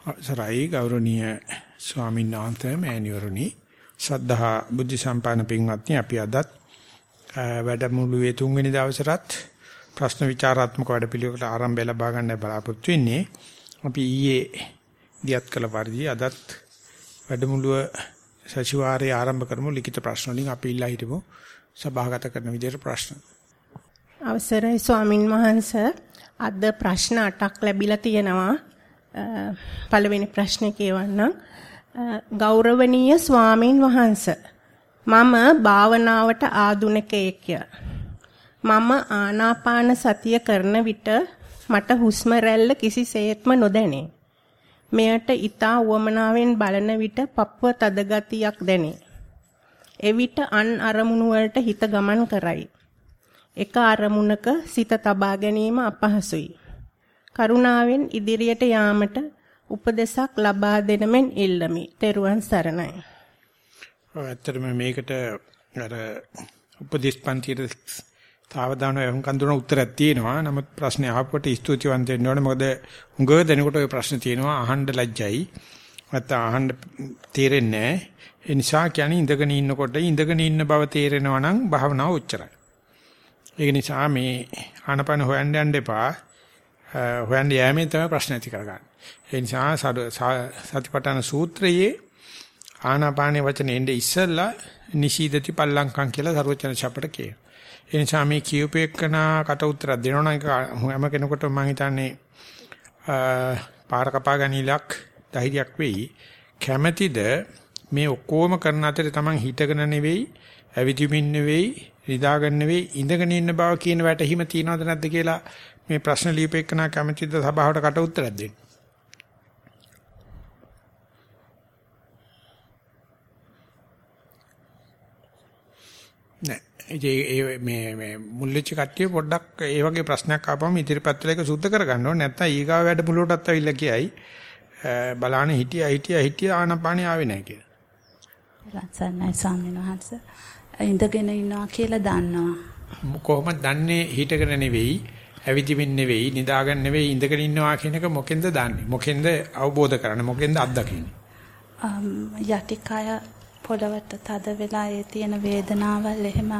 සරයි ගෞරවනීය ස්වාමීන් වහන්සේ මෑණිවරණි ශ්‍රද්ධා බුද්ධ සම්පන්න පින්වත්නි අපි අදත් වැඩමුළුවේ තුන්වෙනි දවසට ප්‍රශ්න විචාරාත්මක වැඩපිළිවෙලකට ආරම්භය ලබා ගන්න බලාපොරොත්තු වෙන්නේ. අපි ඊයේ දියත් කළ පරිදි අදත් වැඩමුළුව සතිವಾರයේ ආරම්භ කරමු. ලිඛිත ප්‍රශ්න වලින් අපි ඉල්ලා හිටමු. සභාගත කරන විදිහට ප්‍රශ්න. අවසරයි ස්වාමින් වහන්සේ. අද ප්‍රශ්න 8ක් ලැබිලා තියෙනවා. පළවෙනි ප්‍රශ්නේ කියවන්නම්. ගෞරවනීය ස්වාමින් වහන්ස මම භාවනාවට ආධුනිකයෙක්ය. මම ආනාපාන සතිය කරන විට මට හුස්ම රැල්ල කිසිසේත්ම නොදැනේ. මෙයට ඊතා උවමනාවෙන් බලන විට පපුව තද ගතියක් දැනේ. එවිට අන් අරමුණු වලට හිත ගමන් කරයි. එක අරමුණක සිත තබා ගැනීම අපහසුයි. කරුණාවෙන් ඉදිරියට යාමට උපදෙසක් ලබා දෙන මෙන් ඉල්ලමි. ත්වන් සරණයි. ඇත්තටම මේකට අර උපදේශ පන්තියේ තාවදාන වහුම්කන් දුන උත්තරයක් තියෙනවා. නමුත් ප්‍රශ්නේ අහපුවට ස්තුතිවන්ත වෙන්න ඕනේ. මොකද උඟ දෙනකොට ওই ප්‍රශ්න තියෙනවා අහන්න ලැජ්ජයි. නැත්නම් අහන්න තේරෙන්නේ නැහැ. ඒ නිසා කියන්නේ ඉඳගෙන ඉන්නකොට ඉඳගෙන ඉන්න බව තේරෙනවා නම් භාවනාව උච්චරයි. ඒක නිසා මේ ආනපන හොයන්න යන්න එපා. හොයන්න යෑමෙන් තමයි ප්‍රශ්න ඇති කරගන්නේ. ඒ නිසා සතිපට්ඨාන සූත්‍රයේ ආනාපානේ වචනේ එnde ඉස්සෙල්ලා නිශීදති පල්ලංකම් කියලා සරුවචන ඡපට කියනවා. ඒ නිසා මේ කියූපේකන කට උත්තර දෙනවා නම් හැම කෙනෙකුට මම හිතන්නේ පාර කපා ගැනීමක් ධෛර්යයක් වෙයි. කැමැතිද මේ ඔක්කොම කරන අතරේ Taman හිතගෙන නෙවෙයි, ඇවිදිමින් නෙවෙයි, නිදාගෙන නෙවෙයි, ඉඳගෙන ඉන්න බව කියන වැටහිම තියනවද නැද්ද කියලා මේ ප්‍රශ්න ලියපෙන්නා කැමැතිද සභාවට කට උත්තරයක් දෙන්න. නෑ ඒ මේ මේ මුල්ලිච්ච කට්ටිය පොඩ්ඩක් ඒ වගේ ප්‍රශ්නයක් ආපම ඉදිරිපත් වෙලා ඒක සුද්ධ කරගන්න ඕනේ නැත්නම් ඊගාව වැඩ මුලටත් අවිල්ල කියයි බලාන හිටියා හිටියා හිටියා ආනපානිය ආවේ නැහැ කියලා. ලස්සනයි ස්වාමීන් වහන්සේ. ඉඳගෙන ඉන්නවා කියලා දන්නවා. කොහොමද දන්නේ හිටගෙන නෙවෙයි ඇවිදිමින් නෙවෙයි නිදාගෙන නෙවෙයි ඉඳගෙන ඉන්නවා කියන එක මොකෙන්ද දන්නේ? මොකෙන්ද අවබෝධ කරන්නේ? මොකෙන්ද අත්දකින්නේ? යටිකය පොළවට තද වෙලා ඒ තියෙන වේදනාවල් එහෙම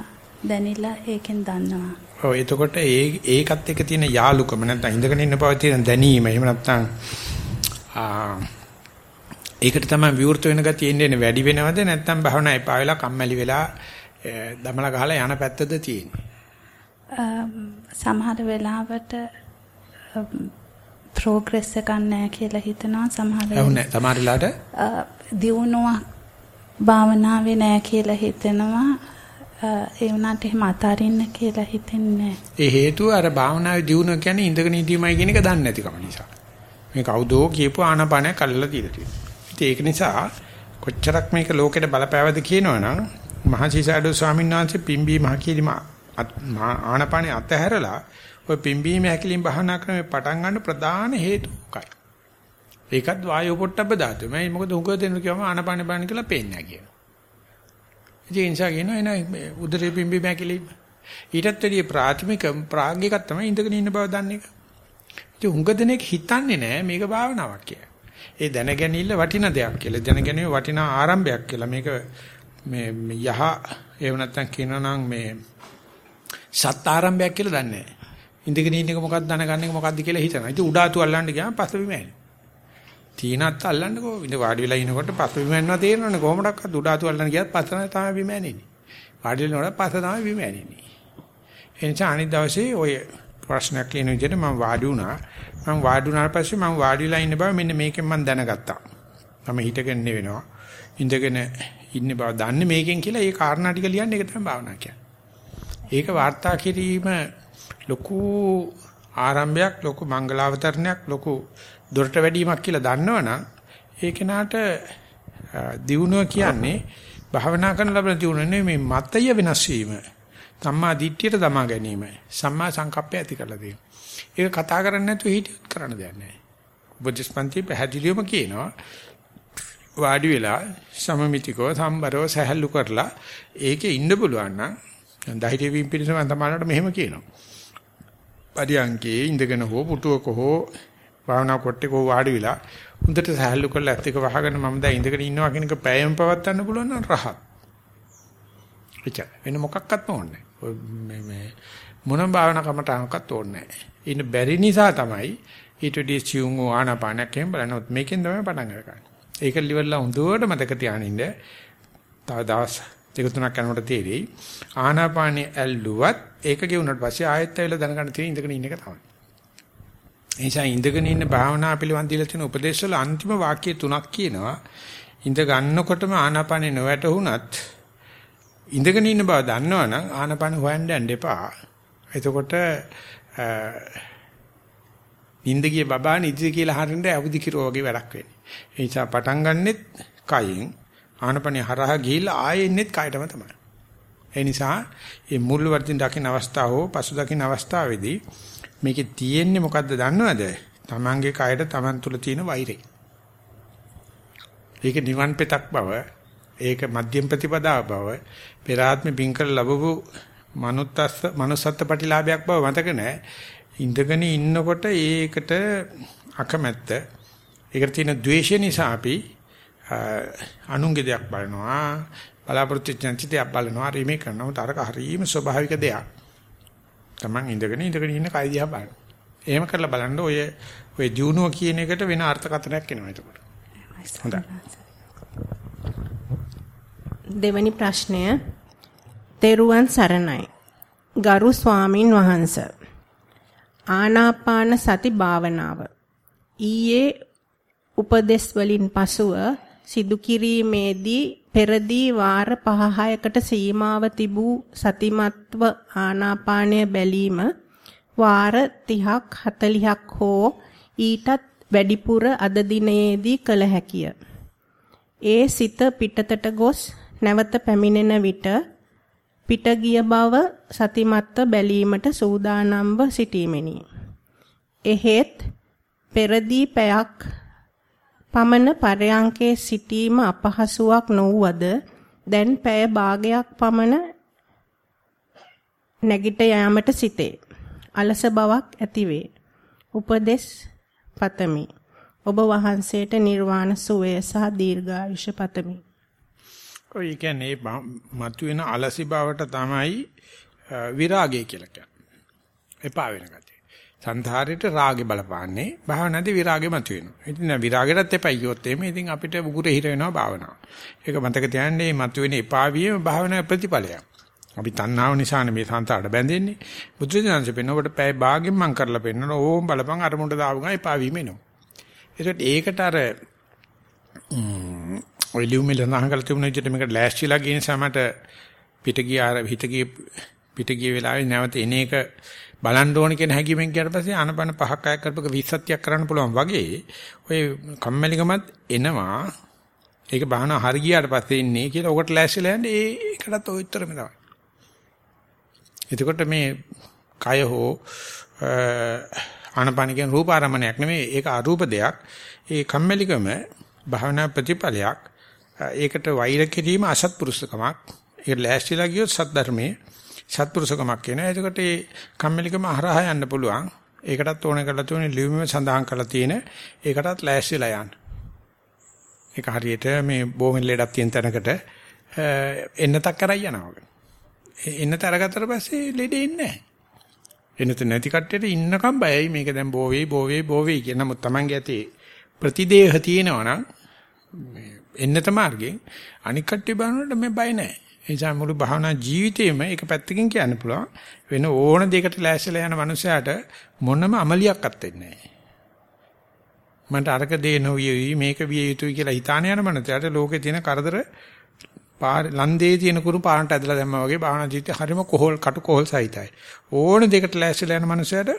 දැනිලා ඒකෙන් දන්නවා. ඔව් එතකොට ඒ ඒකත් එක්ක තියෙන යාලුකම නැත්නම් ඉඳගෙන ඉන්න බව තියෙන දැනීම එහෙම නැත්නම් ඒකට තමයි විවෘත වෙන ගතිය එන්නේ වැඩි වෙනවද නැත්නම් භවනා එපා වෙලා කම්මැලි වෙලා දමල ගහලා යන පැත්තද තියෙන්නේ සමහර වෙලාවට ප්‍රෝග්‍රස් එකක් නැහැ කියලා හිතනවා. සමහර වෙලාවට සමහර වෙලාවට? දියුණුවක් භාවනාවේ නැහැ කියලා හිතෙනවා. ඒ වුණාට එහෙම අතාරින්න කියලා හිතෙන්නේ ඒ හේතුව අර භාවනාවේ දියුණුව කියන්නේ ඉඳගෙන ඉඳීමයි කියන එක දන්නේ නැතිකම නිසා. මේ කවුදෝ කියපු ආනපනය කල්ලා තියලා තියෙනවා. ඒක නිසා කොච්චරක් මේක ලෝකෙට බලපෑවද කියනවනම් මහසිසාරද ස්වාමීන් වහන්සේ පිම්බී මහකීලිම ආනපානේ අතහැරලා ඔය පිම්බීම හැකිලින් භාවනා ක්‍රමේ පටන් ගන්න ප්‍රධාන හේතුකයි. ඒකත් වායෝ පොට්ටබ්බ ධාතුව. මම මොකද උගව දෙන්න කියවම ආනපානේ බලන්න කියලා පේන්නේ නැහැ කියනවා. ඉතින් ඒ නිසා කියනවා එන උදරේ පිම්බීම හැකිලිම ඊටත් වැඩිය ප්‍රාථමික ප්‍රාග්ගිකක් තමයි ඉඳගෙන ඉන්න බව දන්න එක. ඉතින් උඟ දෙනෙක් හිතන්නේ නැහැ මේක භාවනාවක් කියලා. ඒ දැනගැනීම වටින දෙයක් කියලා. දැනගැනීම වටිනා ආරම්භයක් කියලා. මේක මේ යහ එහෙම නැත්නම් කියනවා නම් මේ සත් ආරම්භයක් කියලා දන්නේ නැහැ. ඉඳගෙන ඉන්න එක මොකක්ද දැනගන්න එක මොකක්ද කියලා හිතනවා. ඉතින් උඩාතු අල්ලන්න ගියාම පස්ස බිම ඇනේ. තීනත් අල්ලන්නකෝ. ඉඳ වාඩි වෙලා ඉනකොට පස්ස බිම ඇන්නවා තේරෙනවනේ කොහොමඩක්වත් උඩාතු අල්ලන්න ගියත් පස්ස තමයි බිම ඇනෙන්නේ. වාඩි වෙනකොට පස්ස තමයි බිම ඇනෙන්නේ. එනිසා අනිත් දවසේ ඔය ප්‍රශ්නයක් කියන විදිහට මම වාඩි වුණා. මම වාඩි වුණාට පස්සේ මම වාඩි වෙලා ඉන්න බව මෙන්න මේකෙන් මම දැනගත්තා. මම හිතගෙන වෙනවා. ඉඳගෙන ඉන්න බව දන්නේ මේකෙන් කියලා ඒ කාරණා ටික ලියන්න ඒක තමයි භාවනා කියන්නේ. ඒක වාර්තා කිරීම ලොකු ආරම්භයක් ලොකු මංගලාවතරණයක් ලොකු දොරට වැඩිවීමක් කියලා දන්නවනම් ඒ කෙනාට දියුණුව කියන්නේ භාවනා කරන ලබන දියුණුව නෙමෙයි මේ මතය වෙනස් වීම. සම්මා දිට්ඨියට දමා ගැනීම. සම්මා සංකප්පය ඇති කරලා දෙන. ඒක කතා කරන්නේ නැතුව හිටියොත් කරන්න දෙයක් නැහැ. උපදේශපන්ති පැහැදිලිවම කියනවා වාඩි වෙලා සමමිතිකව සම්බරව සහැල්ලු කරලා ඒකේ ඉන්න පුළුවන් නම් ධෛර්ය වීම පිණිස මම තමයිලට මෙහෙම කියනවා. පරියංකේ ඉඳගෙන හෝ පුටුවක හෝ භාවනා කොට්ටේ කෝ වාඩි වෙලා හොඳට සහැල්ලු කරලා ඇත් එක වහගෙන මම දැන් ඉඳගෙන ඉන්නවා කියන එක පැයම පවත්වන්න පුළුවන් නම් රහත්. එච්චර. වෙන මොකක්වත් ඕනේ නැහැ. මේ මොනම භාවනා කමටහක්වත් ඕනේ නැහැ. ඉන්න බැරි නිසා තමයි ඊට ඩිස්චියුම් ආනාපානයක් එහෙම බලනොත් මේකෙන් තමයි පටන් ගන්නේ. ඒක liverලා හොඳට මතක තියානින්න. තව දවස් දෙක තුනක් යනකොට තේරෙයි. ආනාපානිය ඇල්ලුවත් ඒක ගෙවුනට පස්සේ ආයෙත් ඇවිල්ලා දැනගන්න තියෙන ඉඳගෙන ඉන්න එක තමයි. ඒ නිසා ඉඳගෙන ඉන්න භාවනා පිළිවන් දීලා තියෙන උපදේශවල අන්තිම වාක්‍ය තුනක් කියනවා. ඉඳ ගන්නකොටම ආනාපානේ නොවැටුණත් ඉඳගෙන ඉන්න බව දන්නවනම් ආනාපාන හොයන්න යන්න එපා. එතකොට නිින්ද ගිය බබා නිදි කියලා හරින්න අවදි කිරෝ වගේ වැඩක් වෙන්නේ. ඒ නිසා පටන් ගන්නෙත් කයින් ආනපනිය හරහා ගිහිල්ලා ආයෙ එන්නෙත් කයටම තමයි. ඒ නිසා මේ මුල් වර්ධින් දකින්න අවස්ථාව හෝ පසු දකින්න අවස්ථාවේදී මේකේ තියෙන්නේ මොකද්ද දන්නවද? Tamange කයට Taman තුල තියෙන වෛරය. ඒක නිවන් පෙතක් බව, ඒක මධ්‍යම ප්‍රතිපදාව බව, පෙරාත්මෙ පිංකල ලැබපු මනුත්තස්ස manussත්ත්ව ප්‍රතිලාභයක් බව මතක නැහැ. ඉඳගෙන ඉන්නකොට ඒකට අකමැත්ත ඒකට තියෙන ද්වේෂය නිසා අපි අනුන්ගේ දෙයක් බලනවා බලාපොරොත්තු චන්චිතයක් බලනවා රීමේ කරනවා තරක හරීම ස්වභාවික දෙයක්. Taman ඉඳගෙන ඉඳගෙන ඉන්න කය දිහා බලන්න. එහෙම කරලා බලන්න ඔය ඔය ජීවුනුව කියන එකට වෙන අර්ථකථනයක් එනවා එතකොට. හොඳයි. දෙවැනි ප්‍රශ්නය තෙරුවන් සරණයි. ගරු ස්වාමින් වහන්සේ ආනාපාන සති භාවනාව ඊයේ උපදේශ වලින් පසුව සිදු කිරීමේදී පෙරදී වාර 5-6කට සීමාව තිබූ සතිමත්ව ආනාපානය බැලීම වාර 30ක් 40ක් හෝ ඊටත් වැඩිපුර අද දිනයේදී කළ හැකිය. ඒ සිත පිටතට ගොස් නැවත පැමිණෙන විට පිට ගිය බව සතිමත්ව බැලීමට සූදානම්ව සිටීමෙනි. එහෙත් පෙරදී පැයක් පමණ පරයන්කේ සිටීම අපහසුාවක් නොවුවද දැන් පැය භාගයක් පමණ නැගිට යාමට සිටේ. අලස බවක් ඇතිවේ. උපදෙස් පතමි. ඔබ වහන්සේට නිර්වාණ සුවය සහ දීර්ඝායුෂ පතමි. ඔය කියන්නේ මතුවෙන අලසි බවට තමයි විරාගය කියලා කියන්නේ. එපා වෙන ගතිය. සංධාරයට රාගේ බලපාන්නේ භාවනාදී විරාගේ මතුවෙනවා. ඉතින් විරාගෙටත් එපා කියොත් එimhe ඉතින් අපිට උගුරේ හිර වෙනවා භාවනාව. ඒක මතක තියාගන්න මේ මතුවෙන එපා වීම භාවනාවේ ප්‍රතිඵලයක්. අපි තණ්හාව නිසානේ මේ සංසාරට බැඳෙන්නේ. බුදුරජාණන්සේ පෙන්නකොට පැය භාගෙන් මං කරලා පෙන්නන ඕම් බලපන් අරමුණට දාපු ගමන් එපා වීම එනවා. ඒකට ඒකට අර ඔය ලියුමේ ලඳහන් කරලා තිබුණ විදිහට මේකට ලෑස්තිලා ගිය නිසා මට පිට ගිය අර හිත ගිය පිට ගිය වෙලාවේ නැවත එන එක බලන්න ඕන කියන හැඟීමෙන් ගියාට පස්සේ අනපන පහක් අයක් කරපක 20ක් කරන්න පුළුවන් වගේ ඔය කම්මැලිකමත් එනවා ඒක බහන හරි ගියාට පස්සේ ඉන්නේ කියලා ඔකට ලෑස්තිලා යන්නේ ඒකටත් ඔය උත්තරම තමයි. එතකොට මේ කය හෝ ආනපන කියන රූප ආරම්මණයක් නෙමෙයි ඒක අරූප දෙයක්. ඒ කම්මැලිකම භාවනා ප්‍රතිඵලයක්. ඒකට වෛර කිරීම අසත්පුරුෂකමක්. ඒක ලෑස්තිලා ගියොත් සද්ධර්මයේ සත්පුරුෂකමක් කියන. එතකොට ඒ කම්මැලිකම හරහා යන්න පුළුවන්. ඒකටත් ඕන කරලා තියෙන ලියුමේ සඳහන් කරලා තියෙන ඒකටත් ලෑස්තිලා යන්න. ඒක හරියට මේ බොහොම ලෙඩක් තියෙන තැනකට එන්නතක් කරයි යනවා. එන්නත අරගත්තට පස්සේ ලෙඩේ ඉන්නේ නැහැ. එන්නත නැති කට්ටියට ඉන්නකම් බයයි මේක දැන් බෝ වෙයි බෝ වෙයි බෝ වෙයි කියන නමුත් Tamange ඇතේ ප්‍රතිදේහ තියෙනවා නම් එන්නත මාර්ගෙන් අනික් කට්ටිය බලනකොට මේ බය නැහැ. ඒ නිසා මුළු භාවනා ජීවිතේම එක පැත්තකින් කියන්න පුළුවන් වෙන ඕන දෙයකට ලෑස්තිලා යන මනුස්සයාට මොනම අමලියක් අත්වෙන්නේ නැහැ. මන්ට අරක දේ නොවිය මේක විය යුතුයි කියලා හිතාන යන මනුස්සයාට ලෝකේ තියෙන කරදර ලන්දේ තියෙන කුරු පාරට ඇදලා දැම්මා වගේ භාවනා ජීවිතේ හරිම කොහොල් කටු කොහොල් සහිතයි. ඕන දෙයකට ලෑස්තිලා යන මනුස්සයාට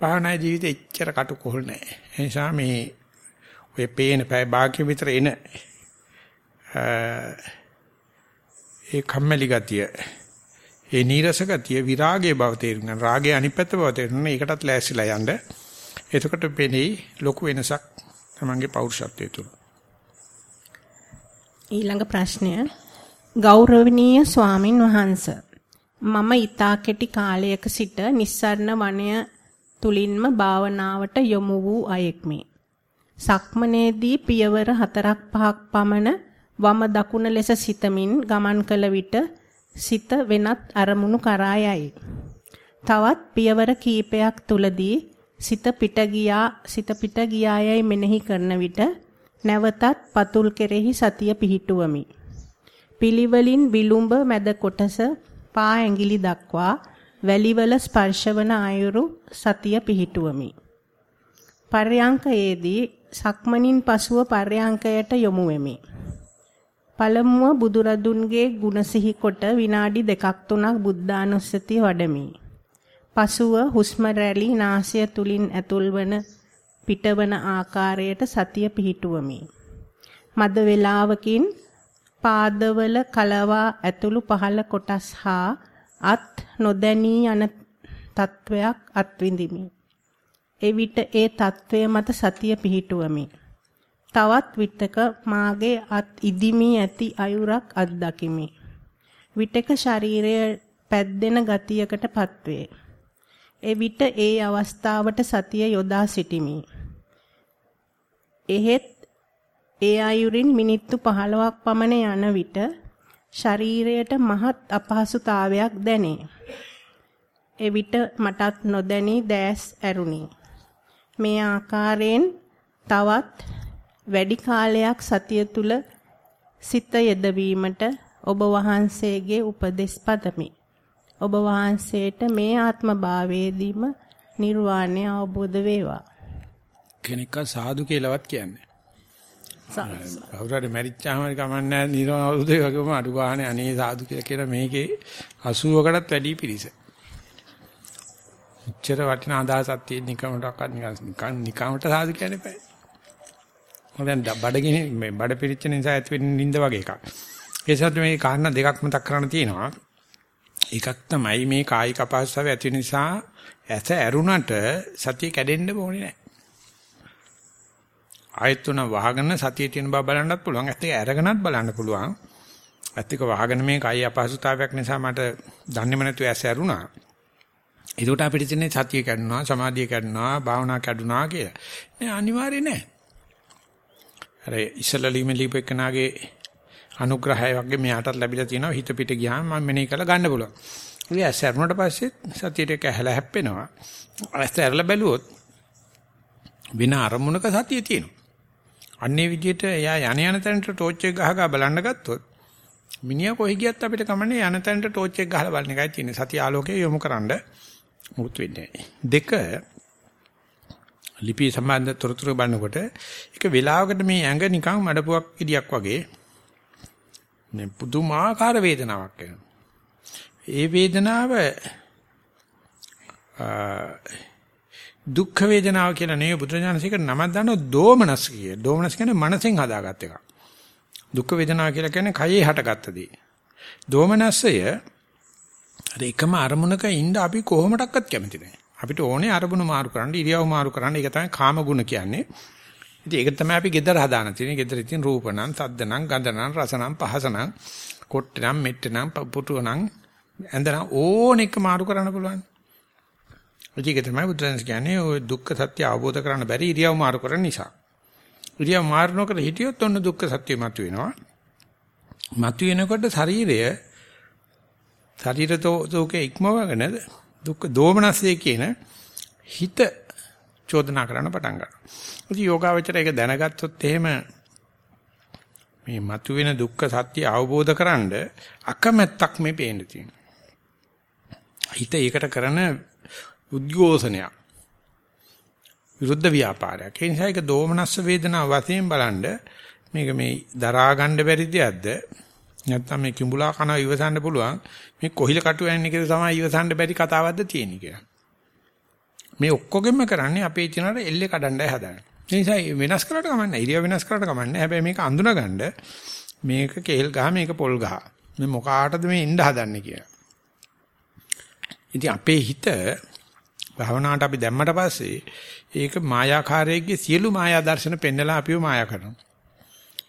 භාවනා ජීවිතේ එච්චර කටු කොහොල් නැහැ. ඒ නිසා මේ ඔය පේන පැය භාග්‍ය විතර එන ඒ කම්මැලි ගතිය ඒ නීරස ගතිය විරාගයේ බව තේරුම් ගන්න රාගයේ අනිත් පැත්ත බව තේරුම් ඒකටත් ලෑස්තිලා යන්න. එතකොට පෙනෙයි ලොකු වෙනසක් තමන්ගේ පෞරුෂත්වයේ තුල ඊළඟ ප්‍රශ්නය. ගෞරවනීය ස්වාමින් වහන්සේ මම ඊතා කෙටි කාලයක සිට නිස්සරණ වනය තුලින්ම භාවනාවට යොමු වූ අයෙක්මි. සක්මනේදී පියවර 4ක් 5ක් පමණ වම දකුණ ලෙස සිතමින් ගමන් කළ විට සිත වෙනත් අරමුණු කරා යයි. තවත් පියවර කීපයක් තුලදී සිත පිට ගියා සිත පිට ගියායයි මෙනෙහි කරන විට නැවතත් පතුල් කෙරෙහි සතිය පිහිටුවමි. පිළිවලින් විලුඹ මැද කොටස පා ඇඟිලි දක්වා වැලිවල ස්පර්ශවන අයුරු සතිය පිහිටුවමි. පර්යංකයේදී සක්මනින් පසුව පර්යංකයට යොමු වෙමි. පළමුව බුදුරදුන්ගේ ගුණ සිහි කොට විනාඩි දෙකක් තුනක් බුද්ධානුස්සතිය වඩමි. පසුව හුස්ම රැලි නාසය තුලින් ඇතුල්වන පිටවන ආකාරයට සතිය පිහිටුවමි. මද වේලාවකින් පාදවල කලවා ඇතුළු පහළ කොටස් හා අත් නොදැනී යන තත්වයක් අත්විඳිමි. එවිට ඒ తත්වය මත සතිය පිහිටුවමි. තවත් විටක මාගේ අත් ඉදිමී ඇති අයුරක් අත්දකිමි. විටක ශරීරය පැද්දෙන ගතියකටපත් වේ. එවිට ඒ අවස්ථාවට සතිය යොදා සිටිමි. එහෙත් ඒ අයුරින් මිනිත්තු 15ක් පමණ යන විට ශරීරයට මහත් අපහසුතාවයක් දැනේ. එවිට මටත් නොදැනී දැස් ඇරුණි. මේ ආකාරයෙන් තවත් වැඩි කාලයක් සතිය තුල සිත යෙදවීමට ඔබ වහන්සේගේ උපදෙස් පතමි. ඔබ වහන්සේට මේ ආත්ම භාවයේදීම නිර්වාණය අවබෝධ වේවා. කෙනෙක්ව සාදු කියලාවත් කියන්නේ. කවුරු හරි මැරිච්චාම කමන්නේ නිරවුදේ වගේම අඩු ගානේ අනේ සාදු කියලා කියන මේකේ 80කටත් වැඩි පිරිස. උච්චර වටින අදහසක් තියෙන නිකමටවත් නිකන් නිකමට සාදු කියන්න එපා. මොකද බඩගිනි මේ බඩ පිරිච්ච නිසා ඇති වෙන නිින්ද වගේ එකක්. ඒ සත් මේ කාරණා දෙකක් මතක් කරන්න තියෙනවා. එකක් තමයි මේ කායික අපහසුතාවය ඇති නිසා ඇස ඇරුණට සතිය කැඩෙන්න ඕනේ නැහැ. ආයත් තුන වහගෙන සතිය තියෙන බව බලන්නත් පුළුවන්. ඇත්ත ඒක අරගෙනත් බලන්න පුළුවන්. ඇත්ත ඒක වහගෙන මේ කායි අපහසුතාවයක් නිසා මට දන්නේම නැතුව ඇස ඇරුණා. ඒකට අපිට තියෙන්නේ සතිය කැඩුනා, සමාධිය කැඩුනා, භාවනා කැඩුනා කියලා. නෑ අනිවාර්ය නෑ. අර ඉස්සලලීම ලිපෙකනාගේ අනුග්‍රහය වගේ මෙයාටත් ලැබිලා තියෙනවා හිත පිට ගියාම මම මෙනේ කරලා ගන්න පුළුවන්. ඉතින් ඇස් ඇරුණට පස්සේ සතියට එක හැලා හැප්පෙනවා. ඇස් ඇරලා බැලුවොත් වෙන අරමුණක සතිය තියෙනවා. අන්නේ විදිහට එයා යන යන තැනට ටෝච් එක ගහ ගහ බලන්න ගත්තොත් මිනිහා කොහි ගියත් අපිට කමන්නේ යන තැනට ටෝච් එක ගහලා බලන එකයි තියෙන්නේ. සතිය ආලෝකය යොමු කරන්න මුත් වෙන්නේ. දෙක ලිපි සම්බන්ධ තොරතුරු බලනකොට එක වෙලාවකට මේ ඇඟ නිකන් මඩපුවක් ඉදියක් වගේ මේ පුදුමාකාර වේදනාවක් එනවා. ඒ වේදනාව දුක්ඛ වේදනාව කියලා නෙවෙයි බුදුරජාණන්සේක නමක් දාන දෝමනස් කිය. දෝමනස් කියන්නේ මනසෙන් හදාගත් එකක්. දුක්ඛ වේදනාව කියලා කියන්නේ කයේ හටගත්ත දේ. දෝමනස්සය අර එකම අරමුණක ඉන්න අපි කොහොමඩක්වත් කැමති නැහැ. අපිට ඕනේ අරමුණු මාරු කරන්න, ඉරියව් මාරු කරන්න. ඒක තමයි කාම ගුණ කියන්නේ. ඉතින් ඒක තමයි අපි gedara හදාන තියෙන්නේ. gedara ඉතින් රූප නම්, සද්ද නම්, ගන්ධ නම්, රස නම්, පහස නම්, කොට්ට නම්, මෙට්ට නම්, පුටුව නම්, ඇඳ නම් ඕන එක මාරු කරන්න පුළුවන්. ඒක තමයි බුදුරජාණන් කියන්නේ ඔය දුක්ඛ සත්‍ය අවබෝධ කරන්න බැරි ඉරියව් මාරු කරන නිසා. ඉරියව් මාරු නොකර හිටියොත් ඔන්න දුක්ඛ සත්‍ය මතුවෙනවා. මතුවෙනකොට ශරීරය ශරීරතෝකේ ඉක්මවගෙන දුක්ඛ දෝමනස්සේ කියන හිත චෝදනා කරන්න පටන් ගන්නවා. ඉතින් යෝගාවචර ඒක දැනගත්තොත් එහෙම මේ මතුවෙන දුක්ඛ සත්‍ය අවබෝධ කරන්ඩ අකමැත්තක් මේ පේන්න තියෙනවා. හිත ඒකට කරන උද්ඝෝෂණයක්. විරුද්ධ ව්‍යාපාරයක්. ඒ නිසා ඒක දෝමනස්ස වේදනාව වශයෙන් බලනද මේක මේ දරා ගන්න බැරි දෙයක්ද නැත්නම් මේ කිඹුලා කන ඉවසන්න පුළුවන් මේ කොහිල කටු යන්නේ කියලා තමයි ඉවසන්න බැරි කතාවක්ද තියෙන්නේ කියලා. මේ ඔක්කොගෙම කරන්නේ අපේ චිනරට එල්ලේ කඩන්නයි හදන්නේ. ඒ නිසා වෙනස් කරලා කමන්නේ. ඉරියව් වෙනස් කරලා කමන්නේ. හැබැයි මේක අඳුනගන්න මේක කේල් ගහ මේක පොල් ගහ. මේ මොකාටද මේ එන්න හදන්නේ කියලා. ඉතින් අපේ හිත භවනාට අපි දැම්මට පස්සේ ඒක මායාකාරයේ සියලු මායා දර්ශන පෙන්නලා අපිව මායා කරනවා.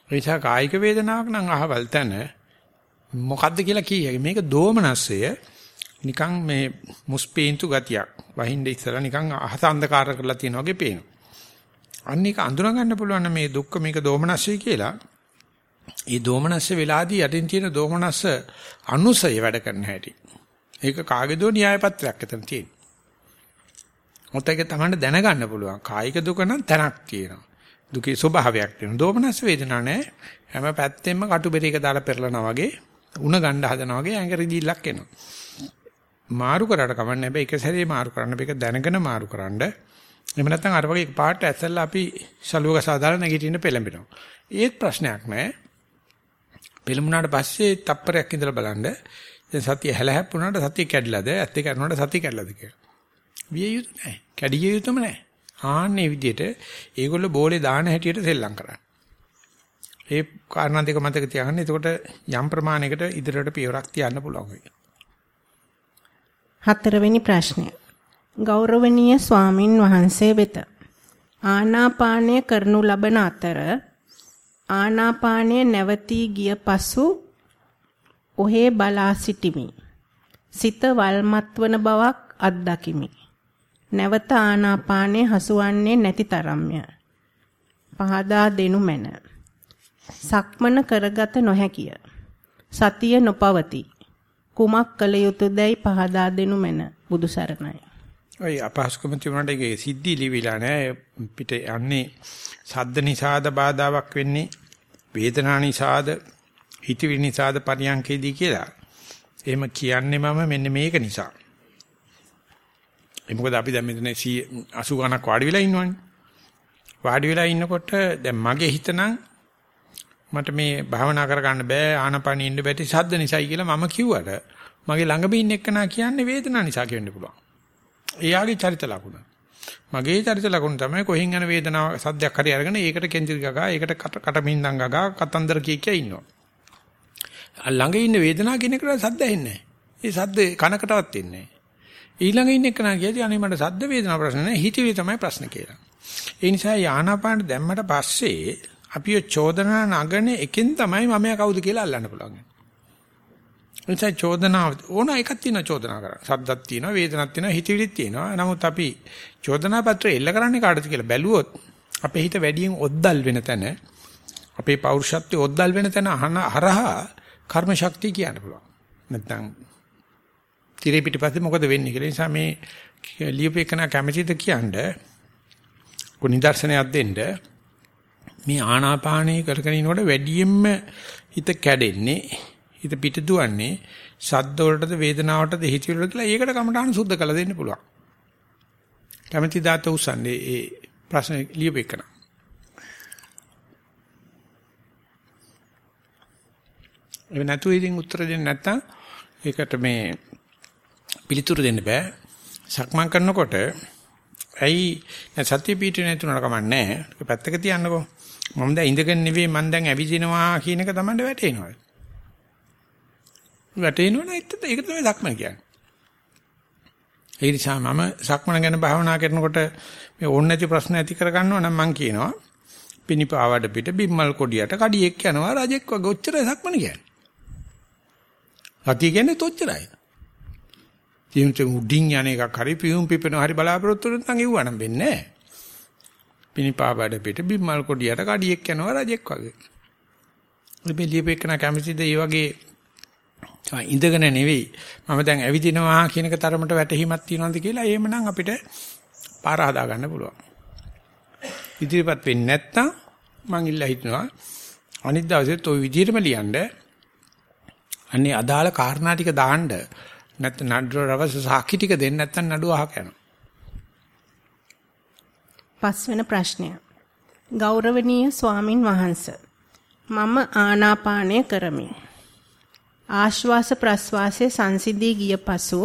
ඒ නිසා කායික වේදනාවක් නම් අහවල් තැන මොකද්ද කියලා කියයි. මේක දෝමනස්සය නිකන් මේ මුස්පේන්තු ගතියක්. වහින්න ඉස්සලා නිකන් අහස අන්ධකාර කරලා තියෙන වගේ පේනවා. අන්න ඒක අඳුර ගන්න පුළුවන් මේ දුක්ඛ මේක දෝමනස්සයි කියලා. ඒ දෝමනස්ස වෙලාදී යටින් තියෙන දෝමනස්ස අනුසය වැඩ කරන හැටි. ඒක කාගේදෝ න්‍යාය පත්‍රයක් එතන තියෙනවා. මොකද ඒක තමයි දැනගන්න පුළුවන්. කායික දුක නම් තැනක් තියෙනවා. දුකේ ස්වභාවයක් තියෙනවා. දෝමනස් වේදනා නැහැ. හැම පැත්තෙම කටුබෙරේක දාලා පෙරලනවා වගේ උණ ගන්න හදනවා වගේ ඇඟ රිදිල්ලක් එනවා. මාරු කරාට කමන්නේ නැහැ. ඒක සැරේ මාරු කරන්න. මේක දැනගෙන මාරු කරන්න. එහෙම නැත්නම් අර වගේ පාට ඇස්සල්ලා අපි සලුවක සාදාලා නැගිටින්න පෙළඹෙනවා. ඒත් ප්‍රශ්නයක් නැහැ. පෙළඹුණාට පස්සේ තප්පරයක් ඉඳලා බලන්න. දැන් සතිය හැලහැප්පුණාට සතිය කැඩලාද? ඇත්ත කරනකොට සතිය කැඩලාද කියලා. විය යුතු නැහැ. කැඩිය යුතුම නැහැ. ආන්නේ විදිහට ඒගොල්ලෝ බෝලේ දාන හැටියට සෙල්ලම් කරන්නේ. ඒ කාරණා දෙක මතක තියාගන්න. එතකොට යම් ප්‍රමාණයකට ඉදිරියට පියවරක් තියන්න පුළුවන් වෙයි. හතරවෙනි ප්‍රශ්නය. ගෞරවනීය ස්වාමින් වහන්සේ වෙත ආනාපානය කරනු ලබන අතර ආනාපානය නැවතී ගිය පසු ඔහේ බලා සිටිමි. සිත වල්මත් වන බවක් අත්දකිමි. නැවත ආනාපානයේ හසුවන්නේ නැති තරම්ය. පහදා දෙනු මැන. සක්මන කරගත නොහැකිය. සතිය නොපවති. කුමක් කළ යුතුදයි පහදා දෙනු මැන. බුදු සරණයි. ඔය අපහසුකම තිබුණාට ඒකේ සිද්ධි ලිවිලා නෑ පිට යන්නේ සද්ද නිසාද බාධාවක් වෙන්නේ වේදනා නිසාද හිතවිලි නිසාද පරියන්කේදී කියලා. එහෙම කියන්නේ මම මෙන්න මේක නිසා. ඒ මොකද අපි දැන් මෙතන 80 ගණක් වාඩි වෙලා ඉන්නවනේ. වාඩි වෙලා ඉන්නකොට දැන් මගේ හිතනම් මට මේ භාවනා කරගන්න බෑ ආනපනිය ඉන්න බැටි සද්ද නිසායි කියලා මම කිව්වට මගේ ළඟම ඉන්න එක්කනා කියන්නේ වේදනාව නිසා කියන්න පුළුවන්. එයාගේ චරිත ලකුණ. මගේ චරිත ලකුණ තමයි කොහෙන් යන වේදනාව සද්දයක් හරි අරගෙන ඒකට කෙන්ජි ගගා ඒකට කට කටමින්දන් ගගා කතන්දර කිය කිය ඉන්නවා. ළඟ ඉන්න වේදනාව කියන එකට සද්ද ඇහෙන්නේ නැහැ. ඒ සද්ද කනකටවත් එන්නේ නැහැ. ඊළඟ ඉන්න එක නා කියදී අනේ මට සද්ද වේදනා ප්‍රශ්න නැහැ හිතවිලි තමයි ප්‍රශ්න කියලා. ඒ නිසා යානාපාන දැම්මට පස්සේ අපි චෝදනා නගන එකෙන් තමයි මම කවුද කියලා අල්ලන්න පුළුවන්. එනිසා චෝදනා ඕන එකක් තියෙනවා චෝදනා කරා. සද්දක් තියෙනවා වේදනක් තියෙනවා හිතවිලිත් තියෙනවා. නමුත් අපි චෝදනා පත්‍රය එල්ල කරන්නේ කාටද කියලා බැලුවොත් අපේ හිත වැඩියෙන් ඔද්දල් වෙන තැන අපේ පෞරුෂත්වයේ ඔද්දල් වෙන තැන අහන හරහා කර්ම ශක්තිය කියන්න පුළුවන්. නැත්නම් tire පිටිපස්සේ මොකද වෙන්නේ කියලා. නිසා මේ ලියුපේකන කැමැතිද කියන්නේ කො නිදර්ශනයක් දෙන්න මේ ආනාපානය කරගෙන ඉනකොට වැඩියෙන්ම හිත කැඩෙන්නේ හිත පිට දුවන්නේ සද්ද වලටද වේදනාවටද හිතවිලි වලට කියලා ඒකට කමටහන සුද්ධ කළ දෙන්න පුළුවන්. කැමැති දාත උසන්නේ ඒ ප්‍රශ්න ලියුපේකන. එව නැතු ඉතින් උත්තර දෙන්න නැත්තම් ඒකට මේ පිළිතුරු දෙන්න බෑ. සක්මන් කරනකොට ඇයි සත්‍ය පීඨ නැතුනට කමන්නේ ඒක පැත්තක තියන්නකෝ. මම දැන් ඉඳගෙන නෙවෙයි මම දැන් ඇවිදිනවා කියන එක තමයි වැටේනවා. වැටේනවනේ ඒක තමයි සක්මන් කියන්නේ. ඒ නිසා මම සක්මන ගැන භාවනා කරනකොට මේ ඕන නැති ප්‍රශ්න ඇති කරගන්නවා නම් මම කියනවා පිනිපාවඩ පිට බිම්මල් කොඩියට කඩියෙක් යනවා රජෙක් වගේ ඔච්චරයි සක්මන කියන්නේ. සතිය කියන්නේ තොච්චරයි. ජීවිත උඩින් යන එකක් හරි පියුම් පිපෙන හරි බලාපොරොත්තු වෙන නම් ඉවවනම් වෙන්නේ නැහැ. පිනිපාබඩ පිට බිම්මල් කොඩියට කඩියෙක් යනවා රජෙක් වගේ. මේ ලියපෙකන කැමතිද මේ වගේ ඉඳගෙන නෙවෙයි මම දැන් ඇවිදිනවා කියන එක තරමට වැටහීමක් තියනවාද කියලා එහෙමනම් අපිට පාර හදා ගන්න පුළුවන්. ඉදිරියපත් වෙන්නේ නැත්තම් මං ඉල්ලා හිටනවා අනිත් දවසෙත් ওই විදිහටම ලියන්න අන්නේ අදාළ කාරණා ටික දාන්න නැත්නම් නඩුව රවස සාක්ෂි ටික දෙන්න නැත්නම් නඩුව අහක යනවා. පස්වෙන ප්‍රශ්නය. ගෞරවනීය ස්වාමින් වහන්සේ මම ආනාපානය කරමි. ආශ්වාස ප්‍රශ්වාසයේ සංසිඳී ගිය පසු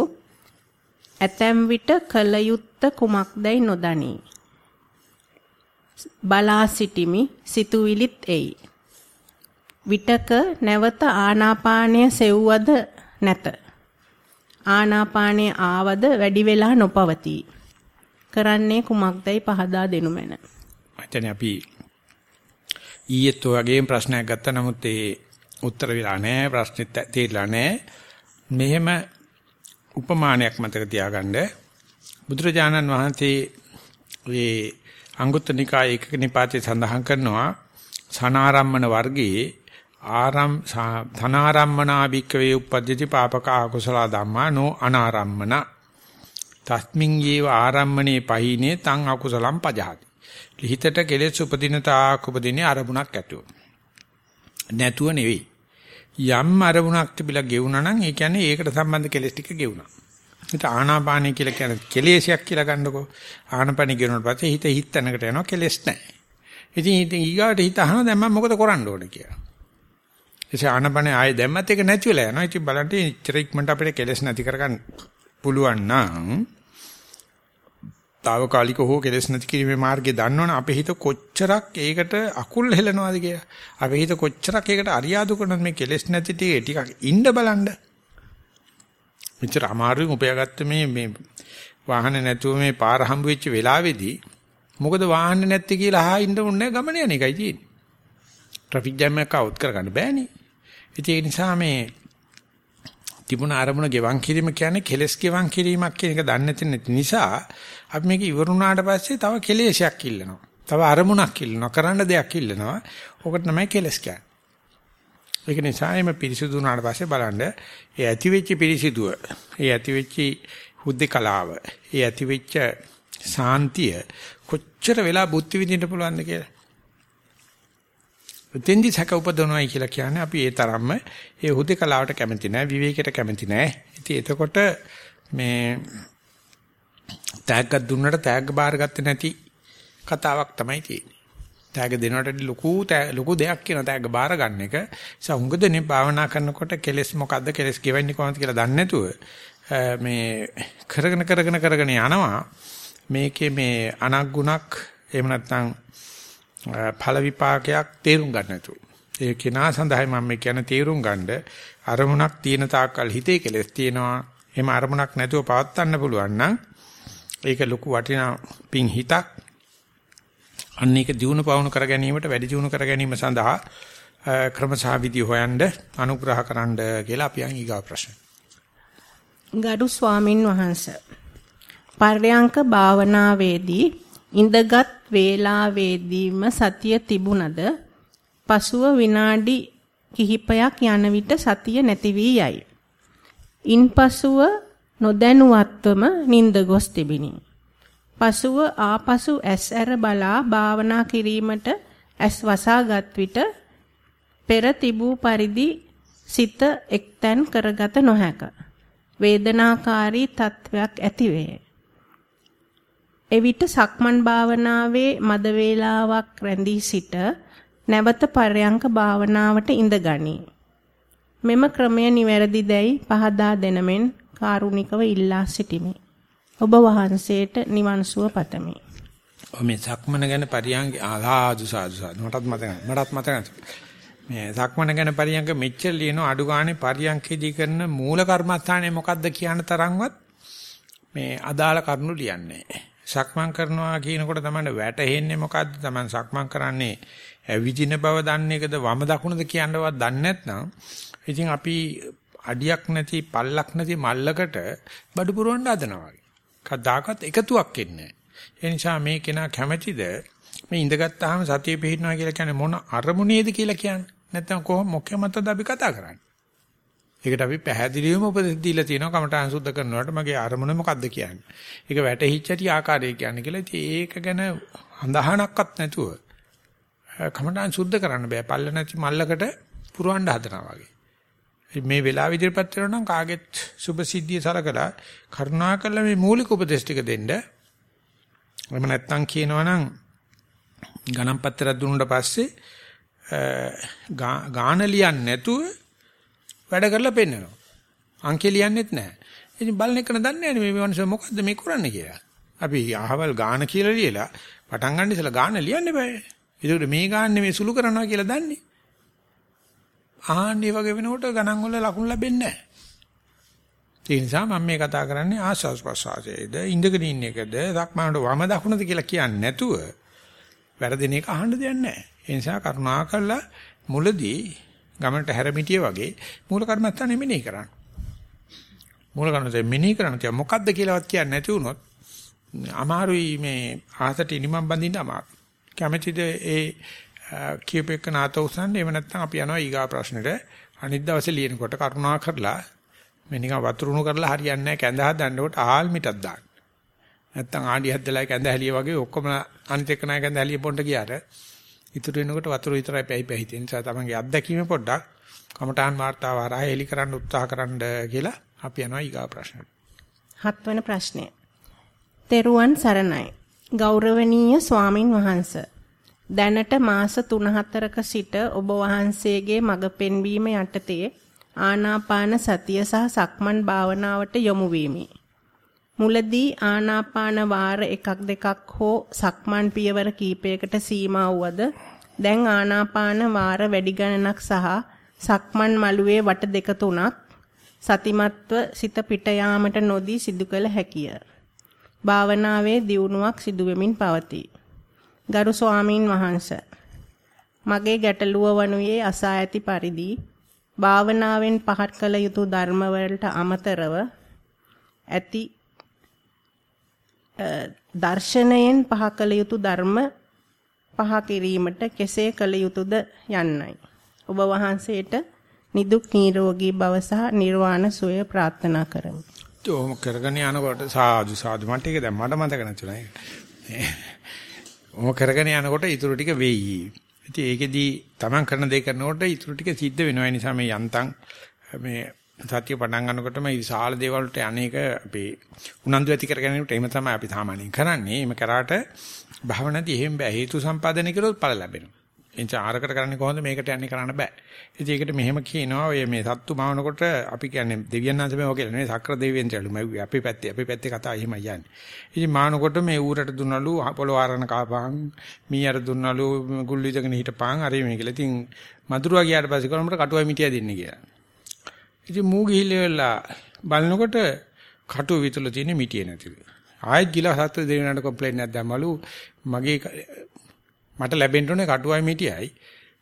ඇතැම් විට කල යුත්ත කුමක්දයි නොදනී. බලා සිටිමි සිතුවිලිත් එයි. විටක නැවත ආනාපානය සෙව්වද නැත. ආනාපානයේ ආවද වැඩි වෙලා නොපවතී. කරන්නේ කුමක්දයි පහදා දෙනු මැන. මචං අපි ඊයේත් වගේම ප්‍රශ්නයක් ගත්තා නමුත් ඒ උත්තර වෙලා නැහැ ප්‍රශ්නෙත් තේරිලා නැහැ. මෙහෙම උපමානයක් මතක තියාගන්න බුදුරජාණන් වහන්සේ මේ අංගුත්තර නිකායේ එකක නිපාතේ සඳහන් කරනවා සනාරම්මන වර්ගයේ ආරම් ධනාරම්මනා භික්කවේ උපද්දති පාපක අකුසල ධම්මා නෝ අනාරම්මන. තස්මින් යේව ආරම්මනේ පහිනේ තං අකුසලම් පජහති හිතට කෙලෙස් උපදින තාක් උපදිනේ අරමුණක් ඇතුව. නැතුව නෙවෙයි. යම් අරමුණක් තිබිලා ගෙවුනා නම් ඒ කියන්නේ ඒකට සම්බන්ධ කෙලෙස් ටික ගෙවුනා හිත ආනාපානයි කියලා කියන්නේ කෙලෙසයක් කියලා ගන්නකො. ආනාපානි ගෙනුනට පස්සේ හිත හිත තැනකට යනවා කෙලෙස් නැහැ. ඉතින් ඉතින් ඊගාට හිත අහනවා දැන් මම මොකද කරන්න ඕනේ කියලා. එසේ ආනපනේ ආයේ දැම්මත් ඒක නැති වෙලා යනවා. ඉතින් බලන්න ඉච්චර ඉක්මනට අපිට කෙලස් නැති කරගන්න පුළුවන් නම් తాවකාලික හෝ කෙලස් නැති කිරීමේ මාර්ගය දන්නවනේ අපේ හිත කොච්චරක් ඒකට අකුල් හෙලනවාද කියලා. අපේ හිත කොච්චරක් ඒකට අරියාදු කරනවද මේ කෙලස් නැති ටික ටිකක් ඉන්න බලන්න. මෙච්චර අමාරුවෙන් උපයාගත්ත මේ මේ වාහන නැතුව මේ පාර හම්බ වෙච්ච වෙලාවේදී මොකද වාහනේ නැත්තේ කියලා අහා ඉන්න උන්නේ ගමන යන එකයි තියෙන්නේ. ට්‍රැෆික් ජෑම් එකක් අවුත් කරගන්න බෑනේ. ඉතින් ඒ නිසා මේ තිබුණ අරමුණ ගෙවන් කිරීම කියන්නේ කෙලස් ගෙවන් කිරීමක් කියන එක දන්නේ නැති නිසා අපි මේක ඉවරුණාට පස්සේ තව කෙලෙසයක් ඉල්ලනවා. තව අරමුණක් ඉල්ලනවා. කරන්න දෙයක් ඉල්ලනවා. ඕකට තමයි කෙලස් කියන්නේ. ඒක නිසා එimhe පිරිසිදු වුණාට පස්සේ බලන්න ඒ ඇති වෙච්ච පිරිසිදුව, ඒ ඇති වෙච්ච හුද්දකලාව, ඒ ඇති වෙච්ච සාන්තිය කොච්චර වෙලා බුද්ධ විදින්න පුළුවන්ද කියලා. උතෙන්දි සැක උපදවනවායි කියලා කියන්නේ අපි ඒ තරම්ම ඒ හුදේකලාවට කැමති නැහැ විවේකයට කැමති නැහැ. ඉතින් එතකොට මේ තෑග්ගක් දුන්නට තෑග්ග බාරගත්තේ නැති කතාවක් තමයි තියෙන්නේ. තෑග්ග දෙනකොට ලොකු ලොකු දෙයක් කියන තෑග්ග බාර ගන්න එක. ඒ හුඟදෙනේ භාවනා කරනකොට කෙලස් මොකද්ද කෙලස් ගෙවන්නේ කොහොමද කියලා දන්නේ නැතුව මේ කරගෙන කරගෙන කරගෙන යනවා. මේකේ මේ අනග්ගුණක් එහෙම නැත්නම් ඵල විපාකයක් තේරුම් ගන්න නැතුව. ඒ කෙනා සඳහා මම මේ කියන තේරුම් ගන්න අරමුණක් තියෙන තාක්කල් හිතේ කෙලස් තියෙනවා. එහෙම අරමුණක් නැතුව පවත්වන්න පුළුවන් නම් ඒක ලොකු වටිනා පිං හිතක්. අන්න ඒක දිනු පවුණු කර ගැනීමට වැඩි දිනු කර ගැනීම සඳහා ක්‍රමසහවිදි හොයන්න අනුග්‍රහ කරන්න කියලා අපි අන් ඊගා ප්‍රශ්න. ගරු ස්වාමින් වහන්සේ පර්යංක භාවනාවේදී ඉඳගත් වේලාවේදීම සතිය තිබුණද පසුව විනාඩි කිහිපයක් යන විට සතිය නැති වී යයි. ඉන්පසුව නොදැනුවත්වම නිින්ද ගොස් තිබිනි. පසුව ආපසු ඇස් ඇර බලා භාවනා කිරීමට ඇස් වසාගත් විට පෙර තිබූ පරිදි සිත එක්තැන් කරගත නොහැක. වේදනාකාරී තත්වයක් ඇතිවේ. එවිට සක්මන් භාවනාවේ මද වේලාවක් රැඳී සිට නැවත පරයන්ක භාවනාවට ඉඳගනී. මෙම ක්‍රමය නිවැරදි දැයි පහදා දෙනමෙන් කාරුණිකව ඉල්ලා සිටිමි. ඔබ වහන්සේට නිවන් සුව පතමි. මේ සක්මන ගැන පරියන්ක ආසාදු සාදු සාදු මටත් මතක මටත් මතක මේ සක්මන ගැන පරියන්ක මෙච්චර ලියන අඩු ගානේ පරියන්කේදී කරන මූල කර්මස්ථානේ මොකද්ද කියන තරම්වත් මේ අදාළ කරුණු ලියන්නේ නැහැ. සක්මන් කරනවා කියනකොට තමයි වැටෙන්නේ මොකද්ද? Taman සක්මන් කරන්නේ ඇවිදින බව දන්නේ එකද වම දකුණද කියනවත් දන්නේ නැත්නම් ඉතින් අපි අඩියක් නැති පල්ලක් නැති මල්ලකට බඩු පුරවන්න හදනවා වගේ. කවදාකවත් එකතුවක් එන්නේ නැහැ. ඒ නිසා මේ කෙනා කැමැතිද මේ ඉඳගත්තාම සතිය පිහිටනවා කියලා කියන්නේ මොන අරමුණේද කියලා කියන්නේ. නැත්නම් කොහොම මොකෙ මතද අපි කතා කරන්නේ. ඒකට අපි පැහැදිලිවම උපදෙස් දීලා තියෙනවා කමඨාන් සුද්ධ කරනකොට මගේ අරමුණ මොකද්ද කියන්නේ. ඒක වැටහිච්ච ඇති ආකාරය කියන්නේ කියලා. ඉතින් ඒක ගැන අඳහනක්වත් නැතුව කමඨාන් සුද්ධ කරන්න බෑ. පල්ල නැති මල්ලකට පුරවන්න හදනවා වගේ. මේ වෙලාව ඉදිරියපත් කරනවා නම් කාගෙත් සුභ සිද්ධිය සලකලා කරුණාකරලා මේ මූලික උපදේශ ටික දෙන්න. එහෙම නැත්නම් කියනවනම් ගණන් පත්‍රයක් දුන්නාට පස්සේ ගාන ලියන්නේ නැතුව වැඩ කරලා පෙන්නනවා. අංකේ ලියන්නෙත් නැහැ. ඉතින් බලන එක දන්නේ නැහැ මේ මිනිස්සු මොකද්ද මේ කරන්නේ කියලා. අපි අහවල් ගාන කියලා ලියලා පටන් ගන්න ඉස්සලා ගාන ලියන්න බෑ. ඒකට මේ ගාන්නේ මේ සුළු කරනවා කියලා දන්නේ. ආන්නේ වගේ වෙනකොට ගණන් වල ලකුණු ලැබෙන්නේ නැහැ. ඒ නිසා මම මේ කතා කරන්නේ ආස්වාස් ප්‍රසආසයේද ඉඳගෙන ඉන්න එකද සක්මනට වම දකුණද කියලා කියන්නේ නැතුව වැරදින එක අහන්න දෙයක් නැහැ. ඒ නිසා කරුණාකරලා මුලදී ගමනට හැරමිටිය වගේ මූල කර්මස්ථානෙ මෙනෙහි කරන්න. මූල කර්මස්ථානේ මෙනෙහි කරන්න තියා මොකද්ද කියලාවත් කියන්නේ නැති වුණොත් අමාරුයි මේ ආසට ඉනිමම් බඳින්න අමාරු. කැමැතිද ඒ කියපෙක නාත උසන්නේ එහෙම නැත්නම් අපි යනවා ඊගා ප්‍රශ්නෙට අනිත් දවසේ ලියනකොට කරුණා කරලා මේ නිකන් වතුරුණු කරලා හරියන්නේ නැහැ කැඳ හදන්නකොට ආල් මිටක් දාන්න. නැත්තම් ආඩි හදලා කැඳ හැලිය වගේ ඔක්කොම අනිත් එක නාය කැඳ හැලිය පොණ්ඩ ගියාට ඉතුරු වෙනකොට වතුර විතරයි පැයි පැයි තියෙන නිසා තමන්ගේ අත්දැකීම පොඩ්ඩක් කමඨාන් වාර්තාව හරහා එලි කරන්න උත්සාහ කරන්න කියලා අපි යනවා ඊගා ප්‍රශ්නට. හත්වන ප්‍රශ්නය. තෙරුවන් සරණයි. ගෞරවනීය ස්වාමින් වහන්සේ දැනට මාස 3-4ක සිට ඔබ වහන්සේගේ මඟ පෙන්වීම යටතේ ආනාපාන සතිය සහ සක්මන් භාවනාවට යොමු වීමි. මුලදී ආනාපාන වාර එකක් දෙකක් හෝ සක්මන් පියවර කීපයකට සීමා වුවද දැන් ආනාපාන වාර වැඩි ගණනක් සහ සක්මන් මළුවේ වට දෙක තුනක් සතිමත්ව සිත පිට යාමට නොදී සිදු කළ හැකිය. භාවනාවේ දියුණුවක් සිදු වෙමින් පවතී. ගරු ස්වාමින් වහන්සේ මගේ ගැටලුව වනුයේ අසා ඇති පරිදි භාවනාවෙන් පහත් කළ යුතු ධර්ම වලට අමතරව ඇති දර්ශනයෙන් පහ කළ යුතු ධර්ම පහ කිරීමට කෙසේ කළ යුතුද යන්නයි. ඔබ වහන්සේට නිදුක් නිරෝගී භව සහ නිර්වාණ සුවය ප්‍රාර්ථනා කරමි. ඔහොම කරගෙන යනකොට සාදු සාදු මට ඒක දැන් මට මතක නැතුණා. ඔහොම කරගෙන යනකොට ඊටු ටික වෙයි. ඉතින් ඒකෙදී Taman කරන දේ කරනකොට ඊටු ටික සිද්ධ වෙනවා. ඒ නිසා මේ යන්තම් මේ සත්‍ය පටන් ගන්නකොටම විශාල දේවල් වලට අනේක අපේ උනන්දු ඇති කර ගැනීමට එහෙම තමයි අපි සාමාන්‍යයෙන් කරන්නේ. එහෙම කරාට භවනදී එහෙම බෑ. හේතු සම්පාදනය කළොත් ඵල ලැබෙනවා. එනිස ආරකට කරන්නේ කොහොමද මේකට යන්නේ කරන්න බෑ. ඉතින් ඒකට මෙහෙම කියනවා ඔය මේ සත්තු මවනකොට අපි කියන්නේ දෙවියන් වහන්සේ මේවා කියලා නෙවෙයි සක්‍ර දෙවියන් චලු මැව්වේ අපේ පැත්තේ අපේ පැත්තේ කතාව එහෙමයි යන්නේ. ඉතින් මානකොට මේ ඌරට දුන්නලු පොළොව ආරණ කාපහන් මීයර දුන්නලු ගුල්ලි දගෙන හිටපහන් හරි මේ කියලා. ඉතින් මදුරුවා ගියාට පස්සේ කොළඹට කටුවයි මිටිය දෙන්නේ කියලා. ඉතින් මූ ගිහිල්ලා බලනකොට කටුව විතුල තියෙන මිටිය නැතිලු. ආයෙත් ගිලා සත්ත්ව දෙවියන්ට කම්ප්ලේන්ට් එකක් දැම්මලු මගේ මට ලැබෙන්න ඕනේ කටුවයි මිටියයි.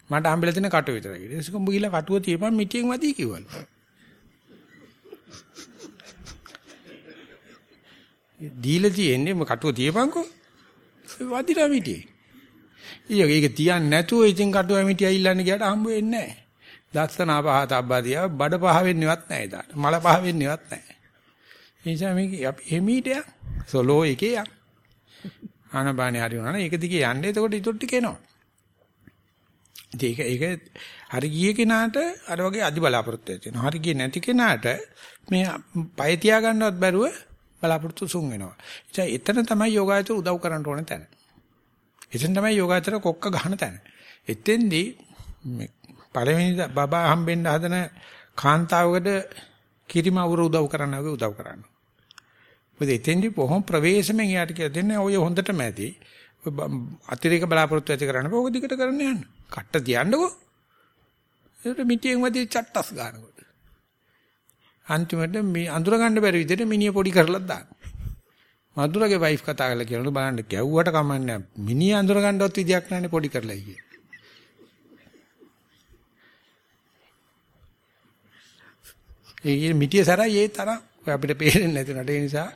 මට හම්බෙලා තියෙන කටුව විතරයි. ඊට පස්සේ උඹ ගිහලා කටුව තියපන් මිටියෙන් වදී කිව්වලු. දීලා තියෙන්නේ ම කටුව තියපන්කෝ. වදිනා මිටියේ. ඊයක ඒක තියන්නේ නැතුව ඉතින් කටුව මිටිය ඉල්ලන්න ගියාට හම්බ වෙන්නේ නැහැ. දස්සනා පහ තබ්බදියා බඩ පහ වෙන්නේවත් නැහැ ඒදාට. මල පහ වෙන්නේවත් නැහැ. ඒ නිසා මේක අපි එමීට යන් සොලෝ එකේ යන්. ආනපානේ හරි වුණා නම් ඒක දිගේ යන්නේ එතකොට ඊටොට් ටික එනවා. ඒක ඒක හරි ගිය කෙනාට අර වගේ අදි බලාපොරොත්තු වෙනවා. හරි ගියේ නැති කෙනාට මේ පය තියා ගන්නවත් බැරුව බලාපොරොත්තු සුන් වෙනවා. ඒ එතන තමයි යෝගාචර උදව් කරන්න ඕන තැන. එතන තමයි යෝගාචර කොක්ක ගහන තැන. එතෙන්දී පළවෙනි බබා හම්බෙන්න හදන කාන්තාවකට කිරිමවුර උදව් කරන්න වගේ උදව් කරනවා. මොකද එතෙන්දී බොහොම ප්‍රවේශමෙන් යාට කියලා දෙන්නේ ඔය හොඳටම ඇති. අතිරේක බලාපොරොත්තු ඇති කරන්න ඕක දිගට කරන්න යන්න. කට්ට තියන්නකෝ. ඒකට මිටියෙන් වදී චට්ටස් ගන්නකොට. අන්තිමට මේ අඳුර ගන්න බැරි විදිහට මිනිහ පොඩි කරලා දාන්න. මధుරගේ වයිෆ් කතා කරලා කියනලු බලන්න ගැව්වට කමන්නේ මිනිහ අඳුර ගන්නවත් විදියක් නැන්නේ පොඩි කරලා කියේ. ඒ මිටිය සරයි ඒ තරම් අපිට පේන්නේ නැති නට ඒ නිසා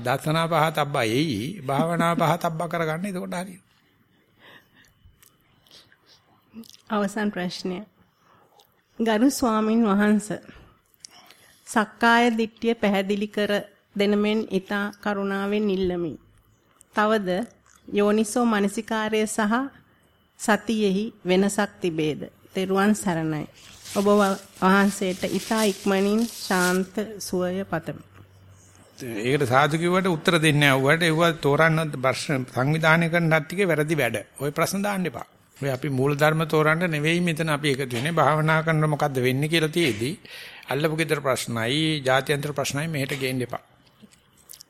දසනා පහ තබ්බා එයි භාවනා පහ තබ්බා කරගන්න එතකොට හරියට. අවසන් ප්‍රශ්නය. ගරු ස්වාමින් වහන්සේ සක්කාය දිට්ඨිය පැහැදිලි කර දෙනමෙන් ඊතා කරුණාවෙන් ඉල්ලමි. තවද යෝනිසෝ මනසිකාරය සහ සතියෙහි වෙනසක් තිබේද? තෙරුවන් සරණයි. ඔබ වහන්සේට ඊතා ඉක්මනින් ශාන්ත සුවය පතමි. ඒකට සාදු කිව්වට උත්තර දෙන්නේ නැහැ. ඌට ඒව තෝරන්න ප්‍රශ්න සංවිධානය කරන ටිකේ වැරදි වැඩ. ওই ප්‍රශ්න දාන්න එපා. ඔය අපි මූල ධර්ම තෝරන්න නෙවෙයි මෙතන අපි එකතු වෙන්නේ. භාවනා කරනකොට මොකද්ද වෙන්නේ කියලා තියේදී අල්ලපු ගෙදර ප්‍රශ්නයි, ජාත්‍යන්තර ප්‍රශ්නයි මෙහෙට ගේන්න එපා.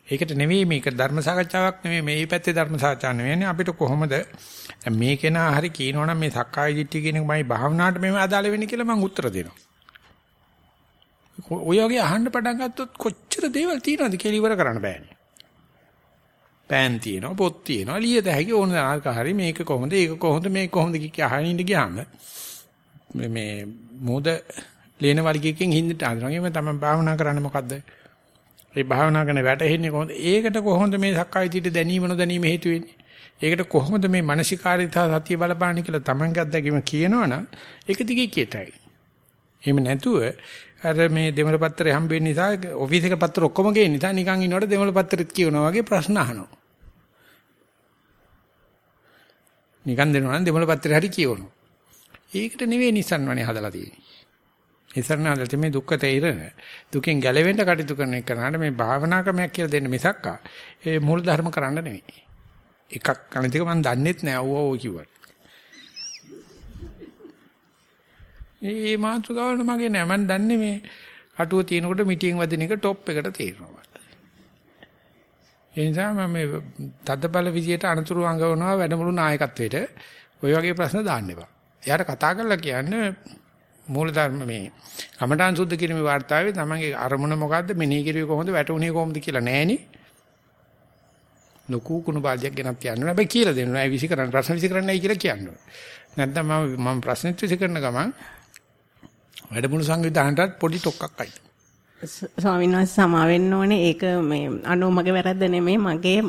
ඒකට නෙවෙයි මේක ධර්ම සාකච්ඡාවක් නෙවෙයි මේ පැත්තේ ධර්ම සාකච්ඡා නෙවෙයි අපිට කොහොමද මේ කෙනා හරි කියනවනම් මේ සක්කාය දිට්ඨිය කියන එකමයි භාවනාවට මෙහෙම අදාළ වෙන්නේ කියලා මම උත්තර දෙනවා. ඔය වගේ අහන්න පටන් ගත්තොත් කොච්චර දේවල් තියෙනවද කියලා ඉවර කරන්න බෑනේ. පෑන් තියෙනවා, පොත් තියෙනවා, ලියද හැකි ඕන ආකාර හරි මේක කොහොමද, ඒක කොහොමද, මේක කොහොමද කිය අහගෙන ඉඳ ගියාම මේ මොද ලේන වලිගයකින් හින්දට අඳනවා. එහෙම තමයි භාවනා කරන්නේ මොකද්ද? ඒ භාවනා කරන වැටෙන්නේ කොහොමද? ඒකට කොහොමද මේ සක්කාය දිට දැනීම නොදැනීම හේතු වෙන්නේ? ඒකට කොහොමද මේ මානසිකාරිතා සතිය බලපාන්නේ කියලා Tamange අත්දැකීම කියනවනම් ඒක දිගේ කියතයි. එහෙම නැතුව අර මේ දෙමළ පත්‍රය හම්බෙන්න නිසා ඔෆිස් එක පත්‍ර ඔක්කොම ගේන නිසා නිකන් ඉන්නකොට දෙමළ පත්‍රෙත් කියනවා වගේ ප්‍රශ්න අහනවා. නිකන් දෙනවා නම් දෙමළ පත්‍රය හරි කියවනවා. ඒකට නෙවෙයි නිසන්වනේ හදලා තියෙන්නේ. ඉතරන ඇති මේ දුක්ඛ තේරෙන දුකෙන් ගැලවෙන්න කටයුතු කරන එක නහට මේ භාවනා ක්‍රමයක් කියලා දෙන්න මිසක් ඒ මූල ධර්ම කරන්න නෙවෙයි. එකක් කණ දෙක මම දන්නෙත් නෑ ඕවා ඕ කිව්වට. මේ මාතෘකාවල මගේ නෑ. මම දන්නේ මේ අටුව තියෙනකොට මිටියෙන් වදින එක টොප් එකට තියෙනවා ඒ නිසා මම මේ තදබල විදියට අනතුරු අඟවනවා වැඩමුළු නායකත්වයට. ඔය වගේ ප්‍රශ්න දාන්න එපා. එයාට කතා කරලා කියන්නේ මූලධර්ම මේ කමඨාන් සුද්ධ කිරීමේ වார்த்தාවේ තමන්ගේ අරමුණ මොකද්ද? මෙනෙහි කිරුවේ කොහොමද? වැටුනේ කොහොමද කියලා නෑනේ. ලොකු කුණු බාල්දියක් ගෙනත් යන්න හැබැයි කියලා දෙන්න නෑ විසි කරන්න ප්‍රශ්න විසි කරන්නයි කියලා කියනවා නැත්නම් මම මම ප්‍රශ්න විසි කරන ගමන් වැඩමුළු සංවිධානයටත් පොඩි ටොක්කක් අයිති. ස්වාමීන් වහන්සේ සමා වෙන්න ඕනේ. ඒක මේ අනෝ මගේ වැරද්ද නෙමෙයි. මගේ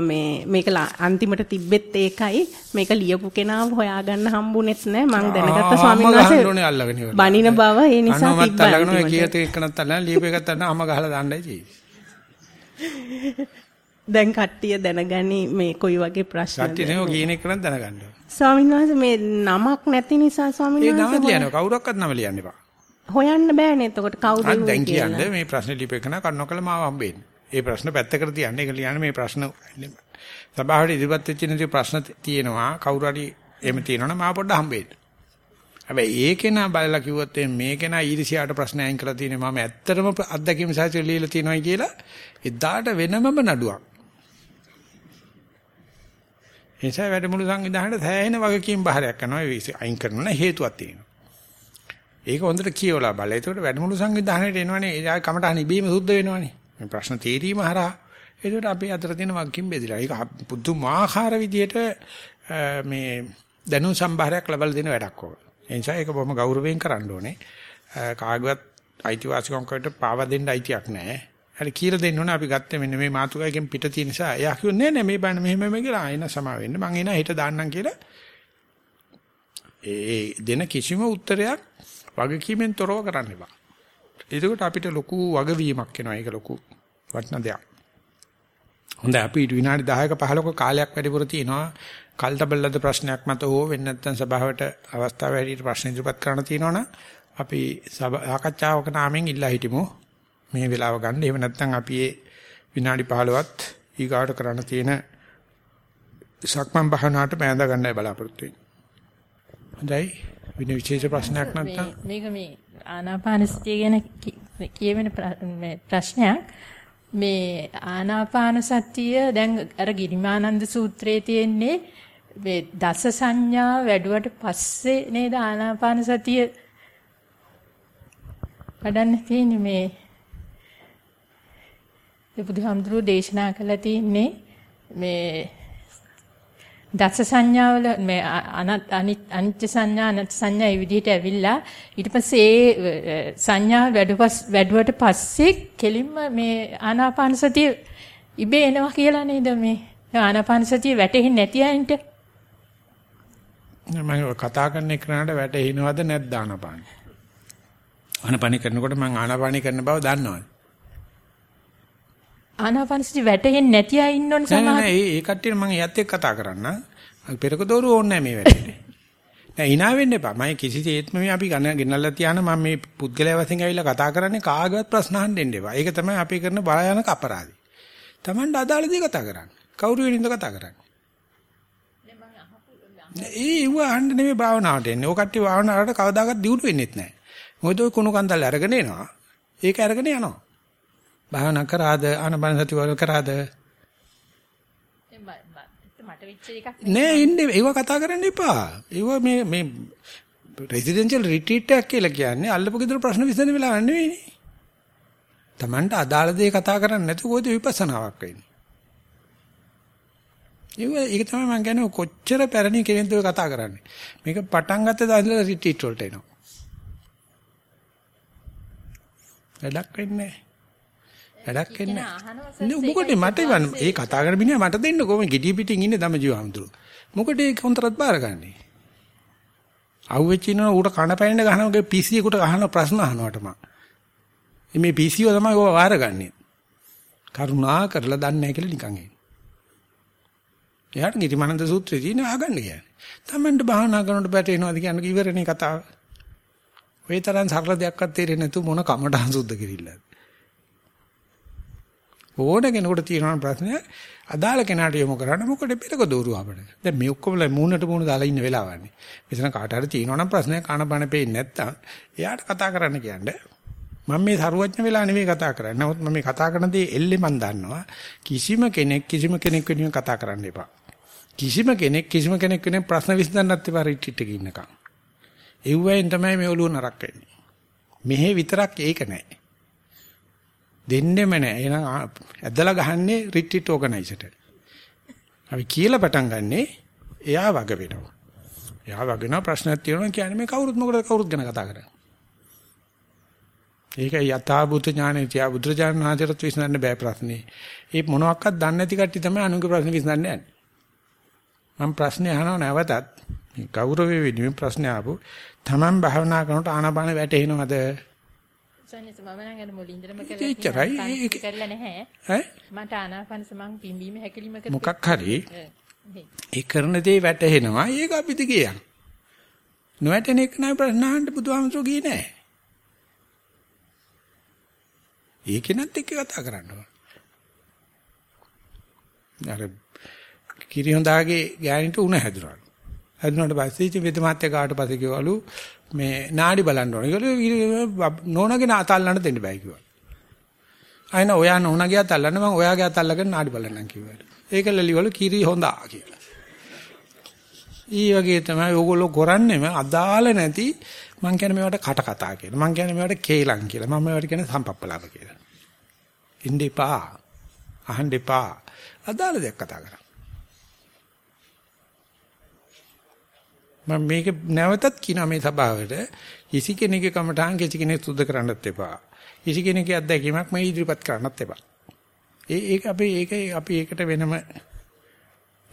මේ මේක අන්තිමට තිබ්බෙත් ඒකයි. මේක ලියපු කෙනාව හොයාගන්න හම්බුනේත් නෑ. මං දැනගත්ත ස්වාමීන් වහන්සේ බණින බව ඒ නිසා තිබ්බා අනෝමත් අල්ලගෙන කීයත එක්කනත් අල්ලන ලියපු එකත් අල්ලන අම ගහලා දාන්නයි දැන් කට්ටිය දැනගනි මේ කොයි වගේ ප්‍රශ්නද කට්ටිය නේ කියන එක නම් දැනගන්න ස්වාමීන් වහන්සේ මේ නමක් නැති නිසා ස්වාමීන් වහන්සේ ඒ නම ලියන්න කවුරක්වත් නම ලියන්න එපා හොයන්න බෑනේ එතකොට කවුද මම දැන් කියන්නේ මේ ප්‍රශ්නේ ලිපේකන කන්නකල මාව හම්බෙන්නේ. ඒ ප්‍රශ්න පැත්තකට තියන්න. ඒක ලියන්නේ මේ ප්‍රශ්න සභාවට ඉදිරිපත් වෙච්ච ඉන්නේ ප්‍රශ්න තියෙනවා. කවුරු හරි එහෙම තියෙනවනම් මාව පොඩ්ඩක් හම්බෙන්න. හැබැයි ඒකේන බලලා කිව්වොත් මේකේන ඊර්ෂියාට ප්‍රශ්න අයින් කරලා තියෙනවා. මම ඇත්තටම අත්දැකීම් සාහිත්‍ය ලියලා තියෙනවායි කියලා එදාට වෙනමම නඩුවක්. එනිසා වැඩමුළු සංවිධානයේ සෑහෙන වගකීම් බහරයක් කරනවා. ඒ අයින් කරන හේතුවක් තියෙනවා. ඒක හොඳට කියවලා බලලා. ඒකට වැඩමුළු සංවිධානයේට එනවනේ ඒ කමටහන ඉබේම සුද්ධ වෙනවනේ. මේ ප්‍රශ්න තීරීම හරහා. ඒකට අපි අතර තියෙන වගකීම් බෙදලා. ඒක පුදුමාකාර විදියට මේ දැනුම් සම්භාරයක් ලබා දෙන වැඩක් ඕක. ඒ නිසා ඒක බොහොම ගෞරවයෙන් කරන්න ඕනේ. කාගවත් අයිතිවාසිකම් කරට පාවා දෙන්න අයිතියක් නැහැ. හරි කියලා දෙන්න ඕනේ අපි ගත්තේ මෙන්න මේ මාතුකාවකින් පිට තියෙන නිසා. එයා කිව්වේ නෑ නෑ මේ බණ මෙහෙම මෙහෙම කියලා ආයෙන සමා වෙන්න. මං එන හෙට දාන්නම් කියලා. ඒ දෙන කිසිම උත්තරයක් වගකීමෙන් තොරව කරන්න එපා. එතකොට අපිට ලොකු වගවීමක් එනවා. ඒක ලොකු වටින දෙයක්. හොඳයි අපි විනාඩි 10ක 15ක කාලයක් වැඩිපුර තියෙනවා. කල්තබල්ලද ප්‍රශ්නයක් මත හෝ වෙන්නේ නැත්නම් සභාවට අවස්ථාව හැටියට ප්‍රශ්න ඉදිරිපත් කරන්න තියෙනවනම් අපි සාකච්ඡාවක නාමයෙන් ඉල්ලා හිටිමු. මේ වෙලාව ගන්න. එහෙම නැත්නම් අපි මේ විනාඩි 15ත් ඊගාට කරන්න තියෙන සක්මන් භාවනාවට බැඳ ගන්නයි බලාපොරොත්තු වෙන්නේ. හොඳයි. වෙන විශේෂ ප්‍රශ්නයක් නැත්නම් මේක මේ ආනාපාන සතිය ගැන කියවෙන ප්‍රශ්නයක්. මේ ආනාපාන සතිය දැන් අර ගිරිමානන්ද සූත්‍රයේ තියෙන්නේ මේ දස සංඥා වැඩුවට පස්සේ නේද ආනාපාන සතිය වඩන්න තියෙන්නේ මේ බුදුහාමුදුරුවෝ දේශනා කළා තියෙන්නේ මේ දස සංඥාවල මේ අනිත්‍ය සංඥා අනත් සංඥා මේ විදිහට ඇවිල්ලා ඊට පස්සේ ඒ සංඥා වැඩුවස් වැඩුවට පස්සේ කෙලින්ම මේ ආනාපාන සතිය ඉබේ එනවා කියලා නේද මේ? ආනාපාන සතිය වැටෙන්නේ නැති අයින්ට. මම කතා කරන එකනට වැටෙනවද නැද්ද ආනාපාන? ආනාපානි කරනකොට මම ආනාපානි කරන බව දන්නවද ආනාපානසති වැටෙන්නේ නැති අය ඉන්නෝනේ සමහර. නෑ නෑ ඒ කට්ටිය මම එයත් එක්ක කතා කරන්න. පෙරක දෝරු ඕනේ නෑ මේ වැඩේ. නෑ hina වෙන්න එපා. මම කිසිසේත්ම මේ අපි ගණ ගෙනල්ලා තියාන මම මේ පුද්ගලයා වශයෙන් ඇවිල්ලා කතා කරන්නේ කාගවත් ප්‍රශ්න අහන්න දෙන්න එපා. ඒක තමයි අපි කරන බලායනක අපරාධය. Tamanට අදාළ දේ කතා කරන්න. කවුරු වෙනින්ද කතා කරන්නේ? ඒ ඉව අහන්න නෙමෙයි භාවනාවට එන්නේ. ඔය කට්ටිය භාවනාවට කවදාකවත් දියුණු වෙන්නේත් නැහැ. මොකද ඔය කුණු කන්දල් අරගෙන එනවා. ඒක අරගෙන යනවා. භාවනා කරාද? ආනබන සති වල කරාද? නෑ ඉන්නේ ඒව කතා කරන්න එපා. ඒව මේ මේ රෙසිඩෙන්ෂල් රිට්‍රීට් එකක් කියලා කියන්නේ අල්ලපු ගෙදර ප්‍රශ්න විසඳන වෙලාව නෙවෙයිනේ Tamanට අදාළ දේ කතා කරන්නේ නැතුව කොයිද විපස්සනාවක් වෙන්නේ? ඒක තමයි මම කියන්නේ කොච්චර පැරණි කෙනෙක්ද කතා කරන්නේ. මේක පටන් ගත්ත දාලා රිට්‍රීට් වලට එනවා. වැඩක් වෙන්නේ නැහැ. වැඩක් වෙන්නේ නැහැ. මොකද මට ඉවන්න ඒ කතා කරන මිනිහා මට දෙන්න කොහොම gediy පිටින් ඉන්නේ දම ජීවහඳුරු. මොකද ඒ කොන්තරත් බාරගන්නේ? අවුවෙච්ච ඉන්න උඩ කන පැන්න ගහනවාගේ පිසියෙකුට අහන ප්‍රශ්න අහනවට මම. මේ පිසියෝ තමයි ඔය වාරගන්නේ. කරුණා කරලා දන්නේ නැහැ කියලා නිකන් එන්නේ. එයාට නිර්මානන්ද සූත්‍රය තියෙන අහගන්න කියන්නේ. Tamanට භාවනා කරනකොට පැටේනවාද කියන්නේ ඉවරනේ කතාව. ඔය තරම් සරල දෙයක්වත් තේරෙන්නේ නැතු මොන කමටහන් සුද්ධ කිරිල්ලද. ඕන කෙනෙකුට තියෙන ප්‍රශ්නය අදාළ කෙනාට යොමු කරන්න මොකද පෙරක දෝරුව අපිට. දැන් මේ ඔක්කොම මූණට මූණ දාලා ඉන්න වෙලාවන්නේ. මෙතන කාට හරි තියෙනවා නම් ප්‍රශ්නයක් කන බන පෙන්නේ නැත්තම් එයාට කතා කරන්න කියන්නේ. මම මේ සරුවඥ වෙලා නෙවෙයි කතා කරන්නේ. නමුත් මම මේ කතා කරන දේ එල්ලේ මන් දන්නවා. කිසිම කෙනෙක් කිසිම කෙනෙක් වෙනුවෙන් කතා කරන්න එපා. කිසිම කෙනෙක් කිසිම කෙනෙක් වෙනුවෙන් ප්‍රශ්න විසඳන්නත් එපා රිට්‍රීට් එකේ ඉන්නකම්. එව්වෙන් තමයි මේ ඔළුව නරක් වෙන්නේ. මෙහෙ විතරක් ඒක නැහැ. දෙන්නෙම නැහැ. එහෙනම් ඇදලා ගහන්නේ රිට්‍රීට් ඕගනයිසර්ට. අපි කියලා පටන් ගන්නෙ එයා වග වෙනවා. එයා වග වෙනවා ප්‍රශ්නයක් තියෙනවා කියන්නේ මේ කවුරුත් මොකටද කවුරුත් ගැන කතා කරන්නේ. ඒක යථාභූත ඥානෙ තියා බුදුරජාණන් වහන්සේට විසඳන්න බෑ ප්‍රශ්නේ. ඒ මොනවාක්වත් දන්නේ නැති කට්ටිය තමයි අනුන්ගේ ප්‍රශ්න විසඳන්න යන්නේ. මම ප්‍රශ්නේ අහනවා නැවතත් මේ ගෞරවයේ වෙනුවෙන් ප්‍රශ්න ආපු තමන් භාවනා කරනකොට ආනාපාන වැටෙනවද? සන්නස මම නම් අර මුලින් ඉඳලම එච්චරයි. කරලා නැහැ. ඈ? මට ආනාපාන සමන් පිම්බීම හැකිලිම කරලා මොකක් හරි ඒ කරන දේ වැටහෙනවා. ඒක අපි දිගේ යන. නොවැටෙන එක නයි ප්‍රශ්න අහන්න බුදුහාමුදුරුවෝ ගියේ නෑ. ඒකෙනත් එක්ක කතා කරන්න ඕන. අර කිරි හොඳාගේ ගෑනිට උණ හැදුනා. හැදුනාට පස්සේ ඉතින් වෙද මාත්‍ය කාට පස්සේ කිව්වලු මේ නාඩි බලන්න ඕනේ. ඒගොල්ලෝ නෝනගේ නාතල්ලන්න දෙන්න බෑ කිව්වා. අයින ඔයා නෝනගේ අතල්ලන්න මම ඔයාගේ අතල්ලගෙන නාඩි බලන්නම් කිව්වා. ඒකලලිවලු කිරි හොඳා කියලා. ඊ වගේ තමයි ඕගොල්ලෝ කරන්නේම අදාළ නැති මං කියන්නේ මේවට කට කතා කියලා. මං කියන්නේ මේවට කේලම් කියලා. මම මේවට කියන්නේ සම්පප්පලාප කියලා. ඉන්දීපා. අහන්න එපා. අදාළ දෙයක් කතා කරා. මම මේක නැවතත් කියනවා මේ සභාවට කිසි කෙනෙකුගේ කමටහන් කිසි කෙනෙක් සුද්ධ කරන්නත් එපා. කිසි කෙනෙකුගේ අත්දැකීමක් මේ ඉදිරිපත් කරන්නත් එපා. ඒ ඒක අපි ඒක අපි ඒකට වෙනම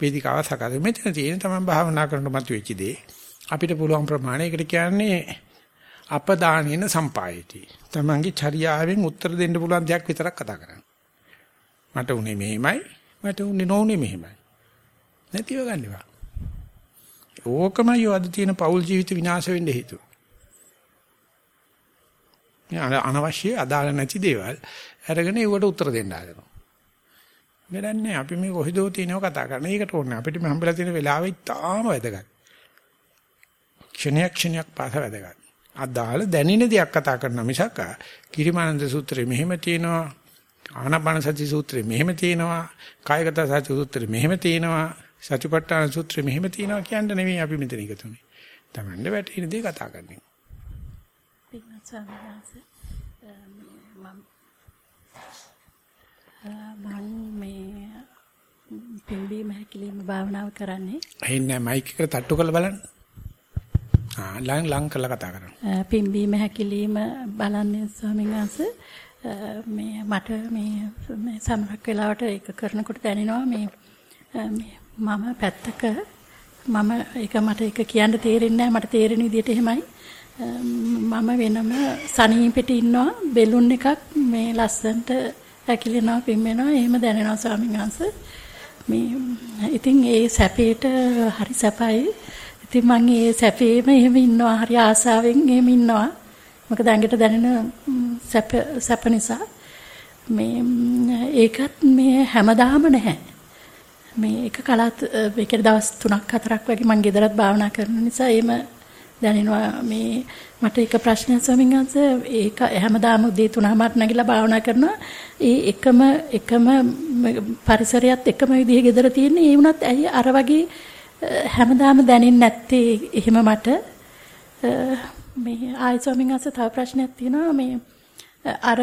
වේදිකාවක් සකස් මෙතන තියෙන තමයි භාවනා කරනකොට මතුවෙච්ච දේ. අපිට පුළුවන් ප්‍රමාණයකට කියන්නේ අපදානින සම්පායති. තමන්ගේ චර්යාවෙන් උත්තර දෙන්න පුළුවන් දෙයක් විතරක් කතා කරන්න. මට උනේ මෙහෙමයි, මට උනේ නොඋනේ මෙහෙමයි. නැතිව ගන්නවා. ඕකමයි අද තියෙන පෞල් ජීවිත විනාශ වෙන්න හේතුව. අනවශ්‍ය අදාළ නැති දේවල් අරගෙන ඒවට උත්තර දෙන්න හදනවා. මෙරන්නේ අපි මේ කොහෙදෝ තියෙනව කතා කරන. ඒකට ඕනේ අපිට මේ හම්බෙලා තියෙන වෙලාවෙ ඉතාම වැදගත්. ක්ෂණයක් ක්ෂණයක් පාස වැදගත්. අදාළ දැනෙන දෙයක් කතා කරන මිසක් කිරිමානන්ද සූත්‍රයේ මෙහෙම තියෙනවා ආනාපාන සති සූත්‍රයේ මෙහෙම තියෙනවා කායගත සති සූත්‍රයේ මෙහෙම තියෙනවා සතිපට්ඨාන සූත්‍රයේ මෙහෙම තියෙනවා කියන්න නෙමෙයි අපි මෙතන එකතුනේ. Tamande වැටෙන දේ කතා කරන්නේ. පින්වත් ස්වාමීන් මේ පිම්බීම හැකිලිම භාවනාව කරන්නේ. ඇහෙන්නේ මයික් එකට තට්ටු කරලා බලන්න. ආ ලං ලං කරලා කතා කරන්න. පිම්බීම හැකිලිම බලන්නේ ස්වාමීන් වහන්සේ මේ මට මේ සමහරක් වෙලාවට ඒක කරනකොට දැනෙනවා මේ මම පැත්තක මම ඒක මට ඒක කියන්න තේරෙන්නේ නැහැ. මට තේරෙන විදිහට එහෙමයි. මම වෙනම සනීපෙට ඉන්නවා. බෙලුන් එකක් මේ ලස්සන්ට ඇකිලෙනවා පිම්මෙනවා. එහෙම දැනෙනවා ස්වාමීන් වහන්සේ. මේ ඉතින් ඒ සැපේට හරි සැපයි. ඉතින් මම ඒ සැපේම එහෙම ඉන්නවා. හරි ආසාවෙන් එහෙම ඉන්නවා. මොකද ඇඟට දැනෙන සැප සැප නිසා. මේ ඒකත් මේ හැමදාම නැහැ. මේ එක කලත් මේක දවස් 3ක් 4ක් වගේ මම ගෙදරත් භාවනා කරන නිසා එහෙම දැනෙනවා මේ මට එක ප්‍රශ්නයක් ස්වාමීන් වහන්සේ. ඒක හැමදාම උදේ 3:00ට නැගිලා භාවනා කරනවා. ඒ එකම එකම පරිසරයත් එකම විදිහේ ගෙදර තියෙන ඒ වුණත් ඇයි අර වගේ හැමදාම දැනෙන්නේ නැත්තේ? එහෙම මට. මේ ආයි ස්වාමීන් වහන්සේ තව ප්‍රශ්නයක් තියෙනවා. මේ අර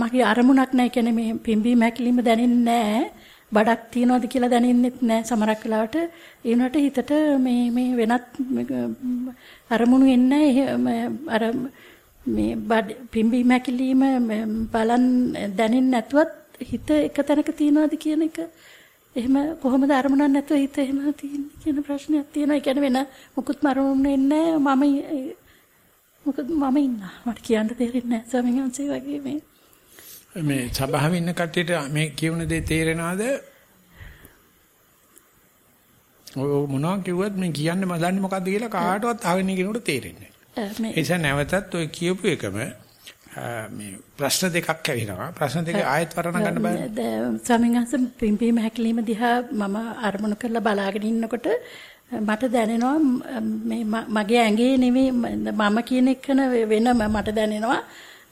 මගේ අරමුණක් නැහැ. කියන්නේ මේ පිම්බි මැකිලිම දැනෙන්නේ නැහැ. බඩක් තියනවාද කියලා දැනෙන්නෙත් නැහැ සමහරක් වෙලාවට. ඒ වුණාට හිතට මේ මේ වෙනත් අරමුණු එන්නේ අර මේ පිම්බි මැකිලිම බලන් දැනෙන්නේ නැතුවත් හිත එක තැනක තියනවාද කියන එක. එහෙම කොහොමද අරමුණක් නැතුව හිත එහෙම තියෙන්නේ කියන ප්‍රශ්නයක් තියෙනවා. ඒ කියන්නේ වෙන මුකුත් මරමුණ එන්නේ මම මොකද මම ඉන්නා. මට කියන්න තේරෙන්නේ නැහැ ස්වාමීන් වහන්සේ වගේ මේ මේ සභාවේ ඉන්න කට්ටියට මේ කියවන දේ තේරෙනවද? ඔය මොනවා කිව්වත් මේ කියන්නේ මම දන්නේ මොකද්ද කියලා කාටවත් අහගෙන ඉගෙනුට තේරෙන්නේ නැහැ. ඒ නිසා නැවතත් ඔය කියපු එකම මේ ප්‍රශ්න දෙකක් ඇවිල්ලා ප්‍රශ්න දෙක ආයෙත් වරණ ගන්න බෑ. ස්වාමීන් වහන්සේ පිම්පීම හැකලීම දිහා මම අරමුණු කරලා බලාගෙන ඉන්නකොට මට දැනෙනවා මේ මගේ ඇඟේ නෙමෙයි මම කියන එකන වෙනම මට දැනෙනවා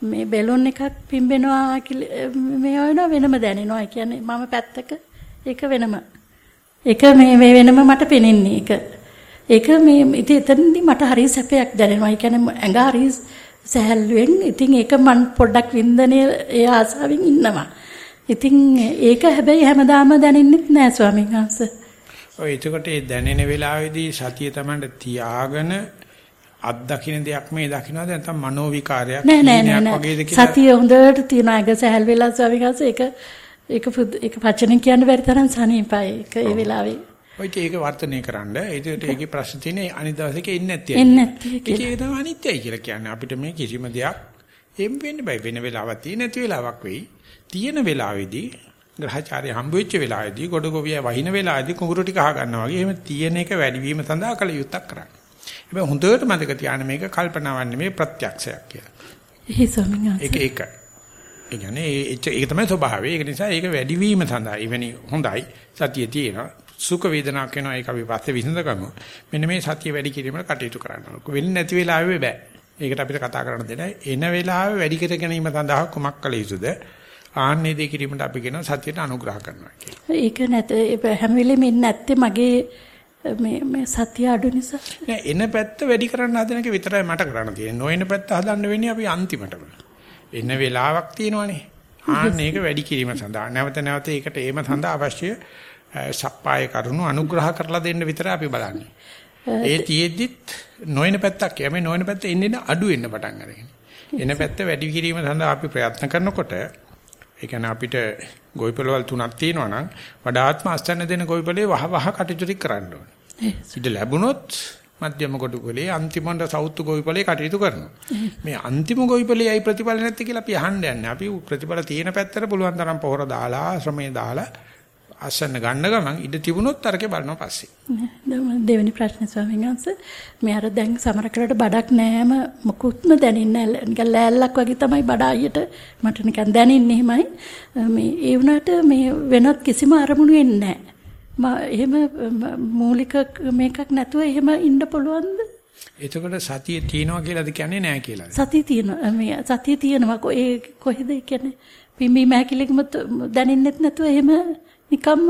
මේ බැලුන් එකක් පිම්බෙනවා මේ වෙනවා වෙනම දැනෙනවා. ඒ කියන්නේ මම පැත්තක ඒක වෙනම. ඒක මේ මේ වෙනම මට පෙනෙන්නේ. ඒක ඒක මේ ඉතින් එතනදී මට හරි සැපයක් දැනෙනවා. ඒ කියන්නේ ඇඟ හරි සැහැල්ලුවෙන් ඉතින් ඒක මන් පොඩ්ඩක් වින්දනයේ ඒ ආසාවෙන් ඉන්නවා. ඉතින් ඒක හැබැයි හැමදාම දැනෙන්නෙත් නෑ ස්වාමීන් වහන්සේ. ඔය එතකොට ඒ දැනෙන වෙලාවේදී සතිය තමයි තියාගෙන අත් දකින්න දෙයක් මේ දකින්නද නැත්නම් මනෝ විකාරයක් වගේද කියලා? සතිය හොඳට තියනවා. ඒක සැහැල් වෙලා ස්වාමීන් වහන්සේ ඒක ඒක ඒක වචනෙන් කියන්න බැරි තරම් සනීපයි. ඒක ඒ වෙලාවේ. ඔය ඒක වර්ධනය කරන්න. ඒකට ඒකේ. ප්‍රශ්න තියෙන්නේ අනිත් දවසේක එන්නේ නැති නැති ඒක තමයි අනිත්‍යයි කියලා කියන්නේ. අපිට මේ කිසිම දෙයක් එම් වෙන්න බෑ. වෙන වෙලාවක් තියෙන නැති වෙලාවක් වෙයි. තියෙන වෙලාවේදී ග්‍රහචාරය හම්බ වෙච්ච වෙලාවේදී ගොඩ ගොවිය වහින වෙලාවේදී කුඹුරු ටික අහ ගන්නවා වගේ එහෙම තියෙන එක වැඩිවීම සඳහා කල යුත්තක් කරන්න. හැබැයි හොඳට මතක තියාගන්න මේක කල්පනාවක් නෙමෙයි ප්‍රත්‍යක්ෂයක් කියලා. එහි ස්වාමීන් වහන්සේ. ඒක ඒක. ඒ කියන්නේ ඒක තමයි ස්වභාවය. ඒක නිසා ඒක වැඩිවීම සඳහා එවැනි හොඳයි සතිය තියෙනවා. සුඛ වේදනාවක් වෙනවා ඒක අපි පස්සේ විසඳගමු. මෙන්න මේ සතිය වැඩි කිරීමට කටයුතු කරන්න ඕන. වෙන්නේ නැති වෙලාවෙ බෑ. ඒකට අපිට කතා කරන්න දෙන්න. එන වෙලාවෙ වැඩි කර ගැනීම සඳහා කුමක් කළ යුතුද? ආන්නේ දෙය කිරීමට අපි කියන සතියට අනුග්‍රහ කරනවා කියලා. ඒක නැත හැම වෙලෙම ඉන්නේ නැත්තේ මගේ මේ මේ සතිය අඩු නිසා. එන පැත්ත වැඩි කරන්න හදන එක විතරයි මට කරන්න තියෙන්නේ. නොඑන පැත්ත හදන්න වෙන්නේ අපි අන්තිමටම. එන වෙලාවක් තියෙනවනේ. ආන්නේ ඒක වැඩි කිරීම සඳහා නැවත නැවත ඒකට ඒම සඳහා අවශ්‍ය සප්පාය කරුණු අනුග්‍රහ කරලා දෙන්න විතරයි අපි බලන්නේ. ඒ තියෙද්දිත් නොයන පැත්තක් යමේ නොයන පැත්ත එන්නේ අඩු වෙන්න පටන් අරගෙන. එන පැත්ත වැඩි කිරීම සඳහා අපි ප්‍රයත්න කරනකොට ඒ කියන්නේ අපිට ගොවිපළවල් තුනක් තියෙනවා නම් වඩාත්ම අස්තන්න දෙන ගොවිපළේ වහ වහ කටයුතු කරන්න ඕනේ. ඉත ලැබුණොත් මධ්‍යම කොටුපළේ අන්තිමට සවුත් ගොවිපළේ කටයුතු කරනවා. මේ අන්තිම ගොවිපළේයි ප්‍රතිඵල නැති කියලා අපි අහන්න යන්නේ. අපි ප්‍රතිඵල තියෙන පැත්තට පුළුවන් තරම් පොහොර දාලා ශ්‍රමය දාලා අසන්න ගන්න ගමන් ඉඳ තිබුණොත් අරකේ බලනවා පස්සේ. දෙවෙනි ප්‍රශ්නේ ස්වාමීන් වහන්සේ මේ අර දැන් සමහර කරලා බඩක් නෑම මොකුත්ම දැනෙන්නේ නෑ. නිකන් ලෑල්ලක් වගේ තමයි බඩ අයියට මට නිකන් දැනෙන්නේ එහෙමයි. මේ ඒ වුණාට මේ වෙනත් කිසිම අරමුණු වෙන්නේ නෑ. එහෙම මූලික මේකක් නැතුව එහෙම ඉන්න පුළුවන්ද? එතකොට සතිය තියනවා කියලාද කියන්නේ නෑ කියලාද? සතිය තියෙනවා. මේ සතිය තියෙනවා. ඒ කොහෙද කියන්නේ පිම්බි මහැකිලිකම දැනෙන්නෙත් නැතුව එහෙම නිකම්ම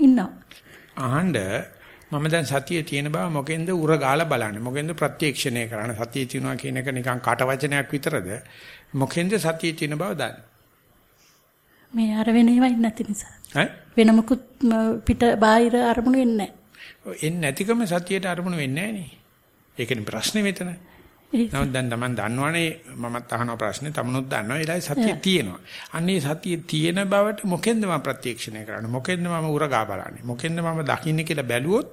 ඉන්නවා. අහන්න මම දැන් සතියේ තියෙන බව මොකෙන්ද උර ගාලා බලන්නේ? මොකෙන්ද ප්‍රත්‍යක්ෂණය කරන්නේ? සතියේ තියෙනවා කියන එක නිකන් කට වචනයක් විතරද? මොකෙන්ද සතියේ තියෙන බව දන්නේ? මේ අර වෙන ඒවා නැති නිසා. ඈ? වෙන මොකුත් පිට බාහිර අරමුණු වෙන්නේ නැහැ එන්නේ නැතිකම සතියට අරමුණු වෙන්නේ නැහැ නේ. ඒකනේ ප්‍රශ්නේ මෙතන නමුත් දැන් Taman දන්නවනේ මමත් අහන ප්‍රශ්නේ තමනුත් දන්නවා ඒලයි සතිය තියෙනවා. අන්නේ සතිය තියෙන බවට මොකෙන්ද මම ප්‍රත්‍යක්ෂණය කරන්නේ? මොකෙන්ද මම උරගා බලන්නේ? මොකෙන්ද මම දකින්නේ කියලා බැලුවොත්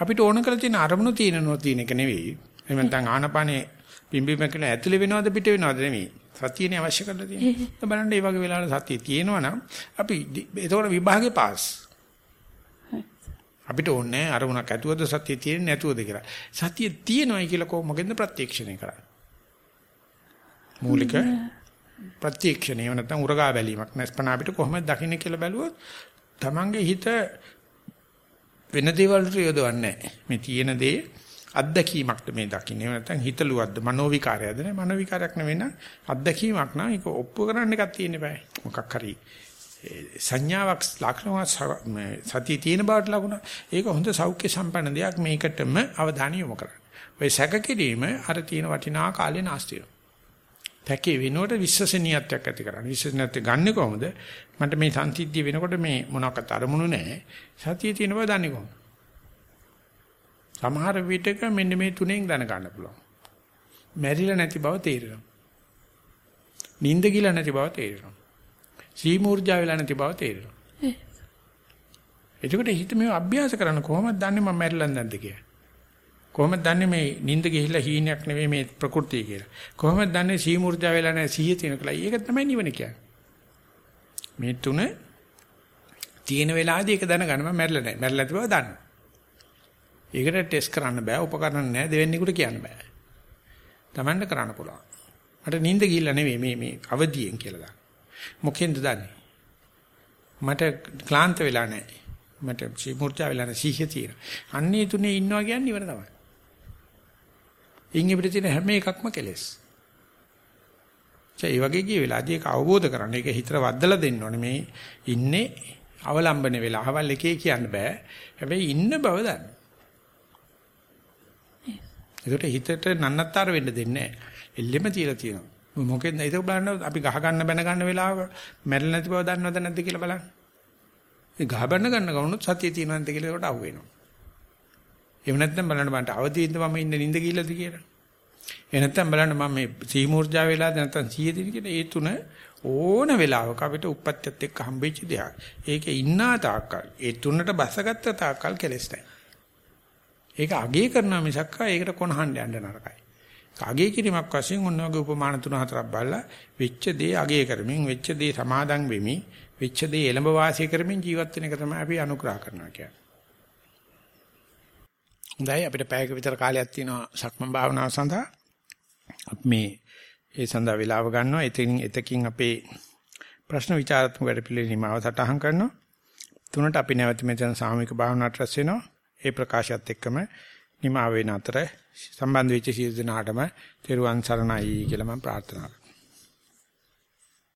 අපිට ඕන කරලා තියෙන අරමුණු තියෙනනෝ තියෙන එක නෙවෙයි. එහෙම නැත්නම් ආනපානේ පිම්බීම කියලා ඇතුලේ වෙනවද පිට වෙනවද නෙවෙයි. සතියනේ අවශ්‍ය කරලා තියෙන්නේ. බලන්න මේ වගේ වෙලාවල සතිය තියෙනවා නම් අපි ඒතකොට විභාගේ පාස්. අපිට ඕනේ අරමුණක් ඇතුවද සතිය තියෙන්නේ නැතුවද කියලා. සතිය තියෙනවයි කියලා කොහොම මොකෙන්ද ප්‍රත්‍යක්ෂණය කරන්නේ? මූලික ප්‍රත්‍යක්ෂණය නැත්නම් උරගා බැලීමක් නැස්පන අපිට කොහොමද දකින්නේ කියලා බැලුවොත් Tamange හිත වෙන දේවල් යොදවන්නේ නැහැ. මේ තියෙන දේ අත්දැකීමක්ද මේ දකින්නේ. නැත්නම් හිතලුවක්ද මනෝ විකාරයක්ද නේ? මනෝ විකාරයක් නෙවෙයි අත්දැකීමක් නා ඒක ඔප්පු කරන්න එකක් තියෙන්න බෑ. මොකක් හරි සංඥාවක් ලක්ෂණයක් සතිය තියෙන බවට ලකුණ ඒක හොඳ සෞඛ්‍ය සම්පන්න දෙයක් මේකටම අවධානය යොමු කරන්න. ඔය සැක කිරීම අර තියෙන වටිනා කාලේ නාස්ති වෙනවා. තැකේ වෙනකොට විශ්වසනීයත්වයක් ඇති කරගන්න. විශ්වසනීයත්වය ගන්නෙ කොහොමද? මට මේ සංසිද්ධිය වෙනකොට මේ මොනවාකට අරමුණු නැහැ. සතිය තියෙන බව දන්නේ කොහොමද? සමහර විටක මෙන්න මේ තුනෙන් දැන ගන්න පුළුවන්. මැරිලා නැති බව තේරෙනවා. නිින්ද කියලා නැති බව තේරෙනවා. සීමූර්ජා වෙලා නැති බව තේරෙනවා. එතකොට හිත මේ අභ්‍යාස කරන්න කොහොමද දන්නේ මම මැරිලා නැද්ද කියලා? කොහොමද දන්නේ මේ නිින්ද ගිහිල්ලා හීනයක් නෙවෙයි මේ ප්‍රകൃතිය කියලා? කොහොමද දන්නේ සීමූර්ජා වෙලා නැහැ සිහිය තියෙන කියලා? ඒක තමයි නිවන කියන්නේ. මේ තුන තියෙන වෙලාවදී ඒක දැනගන්න මම මැරිලා නැහැ. මැරිලා නැති බව දන්නවා. ඒකට ටෙස්ට් කරන්න බෑ, උපකරණ නැහැ, දෙවෙනිකුට කියන්න බෑ. Tamanne කරන්න පුළුවන්. මට නිින්ද ගිහිල්ලා නෙවෙයි මේ මේ අවදියෙන් කියලා දාන්න. මොකෙන්ද දන්නේ? මට ක්ලාන්ත වෙලා නැහැ. මට සීමුර්ජා වෙලා නැහැ. සීහිය තියෙන. අන්නේ තුනේ ඉන්නවා කියන්නේ ඉවර තමයි. ඉන්නේ පිට තියෙන හැම එකක්ම කෙලෙස්. ඒ වගේ ගිය වෙලාවදී ඒක අවබෝධ කරගන්න. ඒක හිතට වද්දලා දෙන්න ඕනේ. මේ ඉන්නේ අවලම්බන වෙලා. අහවල් එකේ කියන්න බෑ. හැබැයි ඉන්න බව දන්න. ඒකට හිතට නන්නත්තර වෙන්න දෙන්නේ නැහැ. එල්ලෙම තියලා තියෙනවා. මොකෙන්ද ඒක බලන්න අපි ගහ ගන්න බැන ගන්න වෙලාව මැරෙලා නැති බව දන්නවද නැද්ද කියලා බලන්න. ඒ ගහ බැන ගන්න ගමනොත් සතිය තියෙනවද නැද්ද කියලා ඒකට අහුවෙනවා. එහෙම නැත්නම් බලන්න මන්ට අවදීන්ද මම ඉන්න නිින්ද ගිහලාද කියලා. එහෙ නැත්නම් බලන්න මම මේ සීමූර්ජා වෙලාද නැත්නම් සීයේද කියලා ඒ තුන ඕන වෙලාවක අපිට උප්පත්තියත් එක්ක හම්බෙච්ච දෙයක්. ඒකේ ඉන්නා තාක්කල් ඒ තුනට බසගත්ත තාක්කල් කෙලස් නැහැ. ඒක අගේ කරනවා මිසක් ඒකට කොනහන්න යන්න නරකයි. අගේ කිරීමක් වශයෙන් ඔන්න ඔගේ උපමාන තුන හතරක් බලලා වෙච්ච දේ අගේ කරමින් වෙච්ච දේ සමාදන් වෙමි වෙච්ච දේ එළඹ වාසය කරමින් ජීවත් වෙන එක තමයි අපි අනුග්‍රහ කරනවා කියන්නේ. හොඳයි අපිට පැයක විතර කාලයක් තියෙනවා සක්මන් භාවනාව සඳහා. අපි මේ ඒ සඳහා වේලාව ගන්නවා. එතකින් එතකින් අපේ ප්‍රශ්න විචාරාත්මක වැඩ පිළිවෙල නිමාව සටහන් කරනවා. තුනට අපි නැවත මෙතන සාමූහික භාවනාවට රැස් වෙනවා. ඒ ප්‍රකාශයත් එක්කම නිමා වෙන අතර සම්බන්ධ වෙච්ච සියලු දෙනාටම තෙරුවන් සරණයි කියලා මම ප්‍රාර්ථනා කරනවා.